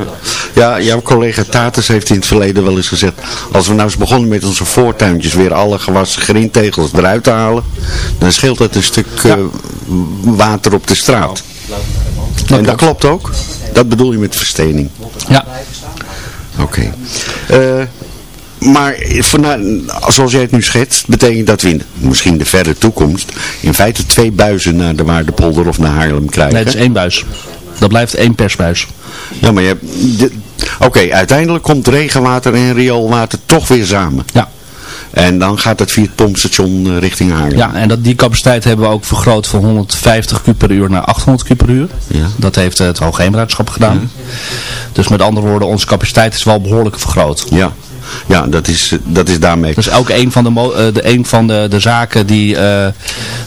Ja, jouw collega Tatus heeft in het verleden wel eens gezegd, als we nou eens begonnen met onze voortuintjes weer alle gewassen greentegels eruit te halen, dan scheelt het een stuk eh, water op de straat. en dat klopt ook? Dat bedoel je met verstening?
Ja.
Oké. Eh, maar zoals jij het nu schetst, betekent dat we in misschien de verre toekomst in feite twee buizen naar de Waardepolder of naar Haarlem krijgen?
Nee, het is één buis. Dat blijft één persbuis.
Ja, maar je hebt... Oké, uiteindelijk komt regenwater en rioolwater toch weer samen.
Ja.
En dan gaat het via het pompstation eh, richting Haarlem.
Ja, en dat, die capaciteit hebben we ook vergroot van 150 kub per uur naar 800 kub per uur.
Ja.
Dat heeft het Hoogheemraadschap gedaan. Dus met andere woorden, onze capaciteit is wel behoorlijk vergroot.
Ja, ja dat, is, dat is daarmee.
Dus elke een van de, eh, de, een van de, de zaken die eh,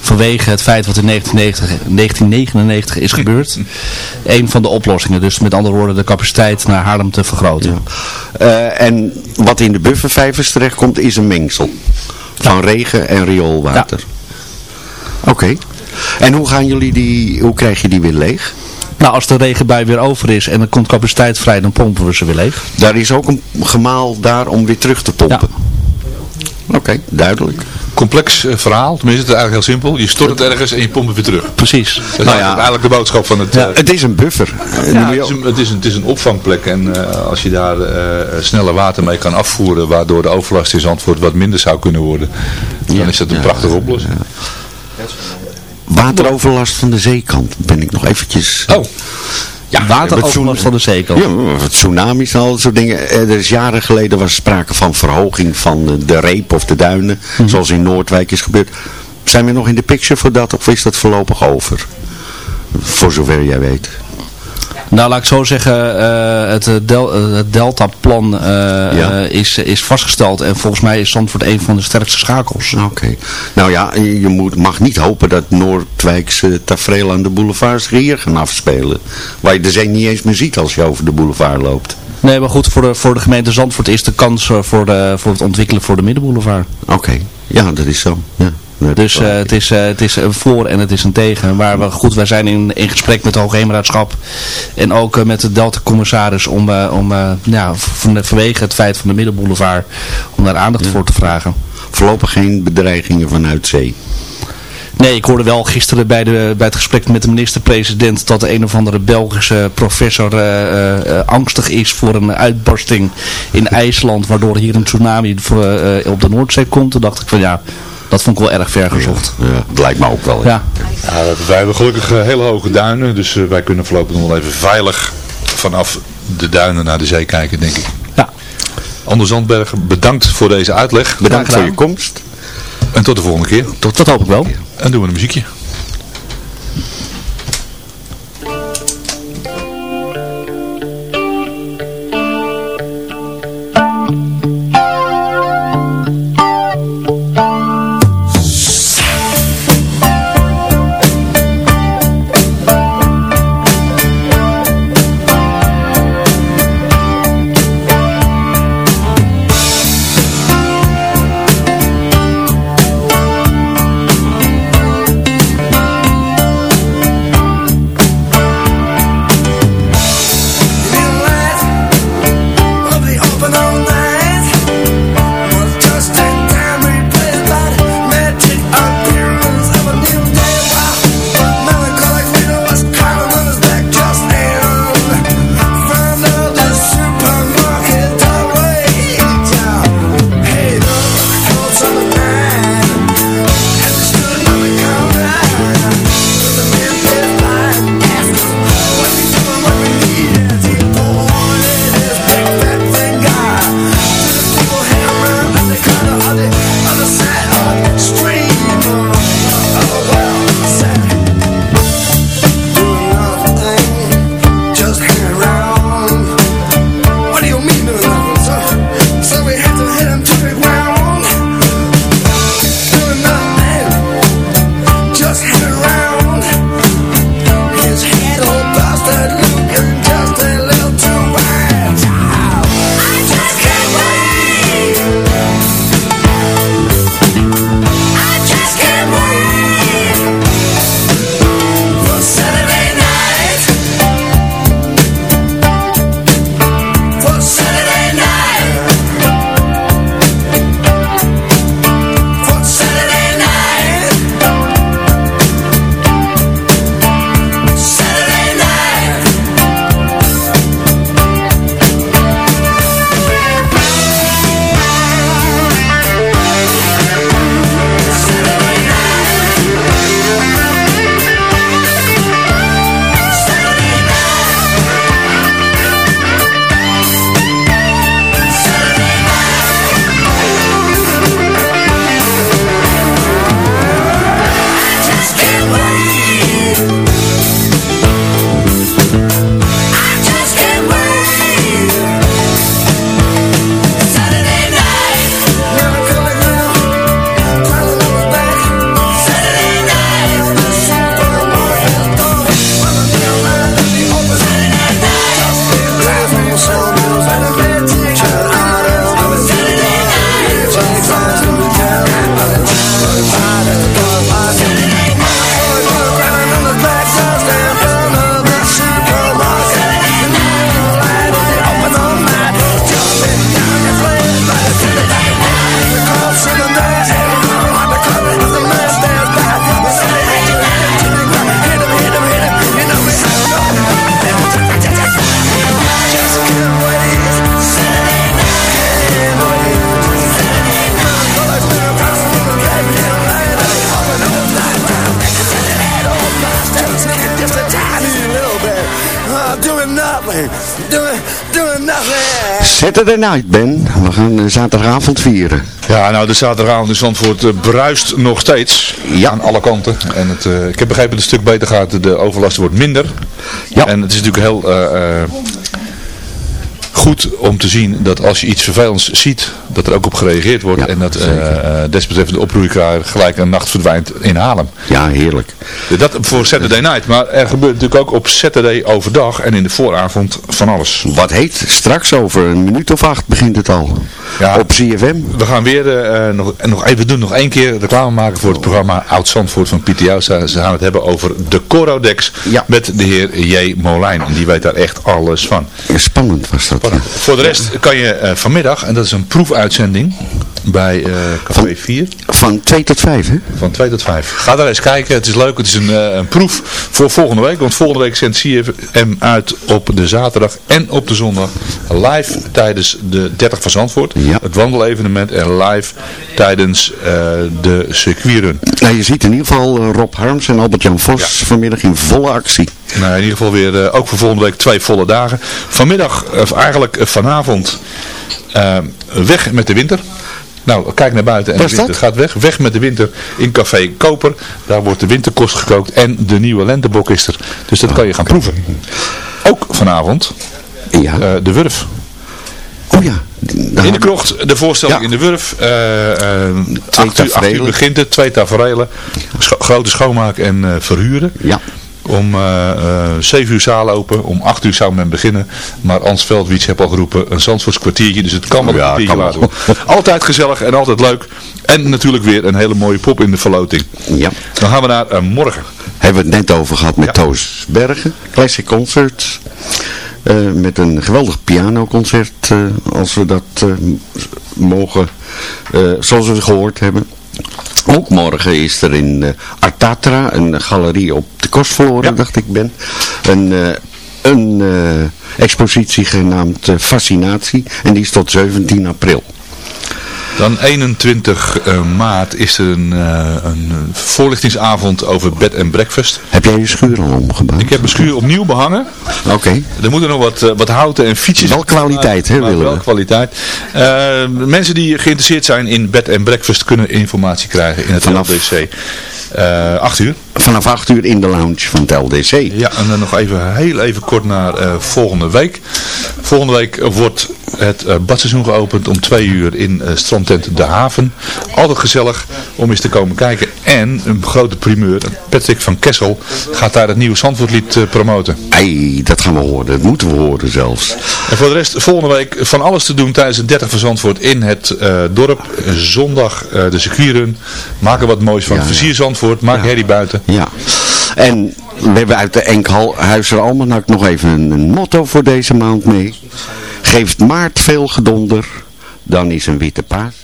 vanwege het feit wat in 1990, 1999 is gebeurd, [LAUGHS] een van de oplossingen. Dus met andere woorden de capaciteit naar Haarlem te vergroten.
Eh, en wat in de buffervijvers terechtkomt is een mengsel. Van regen en rioolwater. Oké. En hoe gaan jullie die, hoe krijg je die weer leeg?
Nou, als de regenbui weer over is en er komt capaciteit vrij, dan pompen we ze weer leeg.
Daar is ook een gemaal daar om weer terug te pompen. Oké, duidelijk.
Complex eh, verhaal, tenminste het is eigenlijk heel simpel. Je stort het ergens en je pompt het weer terug.
Precies.
Dat is
Nou ja.
eigenlijk, de boodschap van het...
Ja,
eh,
het is een buffer.
Ja, het, is een, het, is een, het is een opvangplek en eh, als je daar eh, sneller water mee kan afvoeren, waardoor de overlast in Zandvoort wat minder zou kunnen worden, dan is dat een prachtige oplossing.
Wateroverlast van de zeekant ben ik nog eventjes...
Oh.
Ja, wateroverlast van de zeekant.
Ja, tsunamis en al dat soort dingen. Eh, Er is jaren geleden was sprake van verhoging van eh, de reep of de duinen.
Mhm.
Zoals in Noordwijk is gebeurd. Zijn we nog in de picture voor dat of is dat voorlopig over? Voor zover jij weet.
Nou, laat ik zo zeggen, eh, het, eh, del, eh, het Delta-plan is, is vastgesteld en volgens mij is Zandvoort een van de sterkste schakels.
Oké. Nou ja, je moet, mag niet hopen dat Noordwijkse tafereel aan de boulevard zich hier gaan afspelen. Waar je de zee niet eens meer ziet als je over de boulevard loopt.
Nee, maar goed, voor de, voor de gemeente Zandvoort is de kans voor, de, voor het ontwikkelen voor de middenboulevard.
Oké, ja dat is zo. Ja.
Dus eh, het, is, eh, het is een voor en het is een tegen. Maar we, goed, wij zijn in, in gesprek met de Hoogheemraadschap en ook eh, met de Delta-commissaris om, om ja, van, vanwege het feit van de middenboulevard, om daar aandacht voor te vragen.
Voorlopig geen bedreigingen vanuit zee.
Nee, ik hoorde wel gisteren bij, de, bij het gesprek met de minister-president dat een of andere Belgische professor angstig is voor een uitbarsting in IJsland, waardoor hier een tsunami voor, op de Noordzee komt. Toen dacht ik van ja, dat vond ik wel erg ver gezocht.
Ja, dat lijkt me ook wel.
Ja.
Ja, dat- wij hebben gelukkig eh, hele hoge duinen, dus eh, wij kunnen voorlopig nog wel even veilig vanaf de duinen naar de zee kijken, denk ik.
Ja.
Anders Zandberg, bedankt voor deze uitleg.
Bedankt voor je komst.
En tot de volgende keer.
Tot, dat hoop ik wel.
En doen we een muziekje.
Saturday Night, Ben. We gaan eh, zaterdagavond vieren.
Ja, nou de zaterdagavond in Zandvoort eh, bruist nog steeds aan alle kanten. En het, eh, ik heb begrepen dat het een stuk beter gaat, de overlast wordt minder. Ja. En het is natuurlijk heel goed om te zien dat als je iets vervelends ziet, dat er ook op gereageerd wordt. en dat eh, eh, desbetreffende oproeikraar gelijk een nacht verdwijnt in Haarlem.
Ja, heerlijk.
Dat voor Saturday night, maar er gebeurt natuurlijk ook op Saturday overdag en in de vooravond van alles.
Wat heet? Straks over een minuut of acht begint het al.
Ja,
Op CFM.
We gaan weer eh, nog, en nog even doen, nog één keer reclame maken voor het programma Oud Zandvoort van Pieter Jouwstra. Ze gaan het hebben over de Corodex met de heer J. Molijn. En die weet daar echt alles van.
Spannend was dat.
Voor de rest kan je eh, vanmiddag, en dat is een proefuitzending bij eh, Café 4.
Van 2 tot 5, hè?
Van 2 tot 5. Ga daar eens kijken. Het is leuk. Het is een, eh, een proef voor volgende week. Want volgende week zendt CFM uit op de zaterdag en op de zondag. Live tijdens de 30 van Zandvoort. Het wandelevenement. En live tijdens eh, de circuitrun.
Nou, je ziet in ieder geval Rob Harms en Albert-Jan Vos vanmiddag in volle actie.
Nou, in ieder geval weer, ook voor volgende week, twee volle dagen. Vanmiddag, of eigenlijk vanavond, weg met de winter. Nou, kijk naar buiten en de winter gaat weg. Weg met de winter in Café Koper. Daar wordt de winterkost gekookt en de nieuwe lentebok is er. Dus dat kan je gaan proeven. Ook vanavond
ja.
de Wurf.
Oh ja.
In de krocht, de voorstelling in de Wurf. eh eh, acht, uur, acht uur begint het, twee taferelen. Scho- grote schoonmaak en eh, verhuren.
Ja.
Om eh eh, 7 uur zaal open, om 8 uur zou men beginnen. Maar Ans Veldwiets heeft al geroepen, een Zandvoorts kwartiertje, dus het kan wel een kwartiertje
kan wel. [LAUGHS]
Altijd gezellig en altijd leuk. En natuurlijk weer een hele mooie pop in de verloting.
Ja.
Dan gaan we naar eh, morgen.
Hebben we het net over gehad met Toos Bergen. Classic Concert. Eh, met een geweldig pianoconcert. eh, als we dat eh, mogen. eh, zoals we het gehoord hebben. Ook morgen is er in eh, Artatra een galerie op de Kostverloren, dacht ik ben. Een, eh, een eh, expositie genaamd Fascinatie. En die is tot 17 april.
Dan 21 eh, maart is er een, eh, een voorlichtingsavond over bed en breakfast.
Heb jij je schuur al omgebouwd?
Ik heb mijn schuur opnieuw behangen.
Oké.
Er moeten nog wat, eh, wat houten en fietsjes.
Wel kwaliteit, hè, willen
wel
we.
kwaliteit. Mensen die geïnteresseerd zijn in bed en breakfast kunnen informatie krijgen in het
Vanaf-
LDC. Eh 8 uur.
Vanaf 8 uur in de lounge van het LDC.
Ja, en dan nog even heel even kort naar eh, volgende week. Volgende week wordt het eh, badseizoen geopend om twee uur in eh, strandtent De Haven. Altijd gezellig om eens te komen kijken. En een grote primeur, Patrick van Kessel, gaat daar het nieuwe Zandvoortlied promoten.
Ei, dat gaan we horen. Dat moeten we horen zelfs.
En voor de rest, volgende week van alles te doen tijdens het 30 van Zandvoort in het dorp. Zondag de circuitrun. Maak er wat moois van.
Ja, ja.
Versier Zandvoort, maak herrie buiten.
Ja. En we hebben uit de Enkhuizer Almanak nog even een, een motto voor deze maand mee. Geeft maart veel gedonder, dan is een witte paas.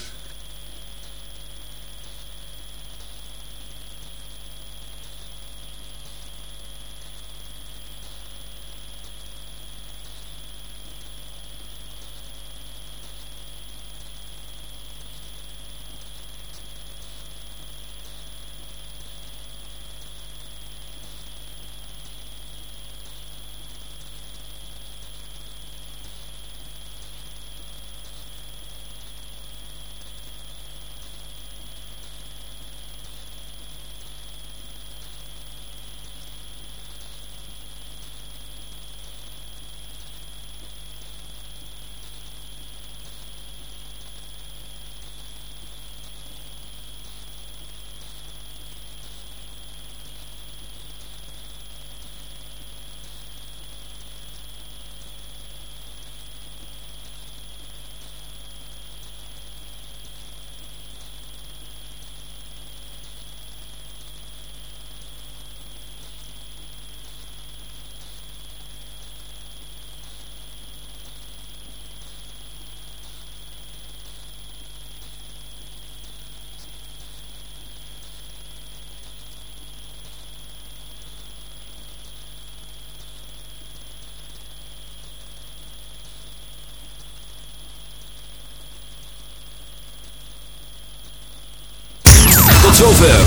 Tot zover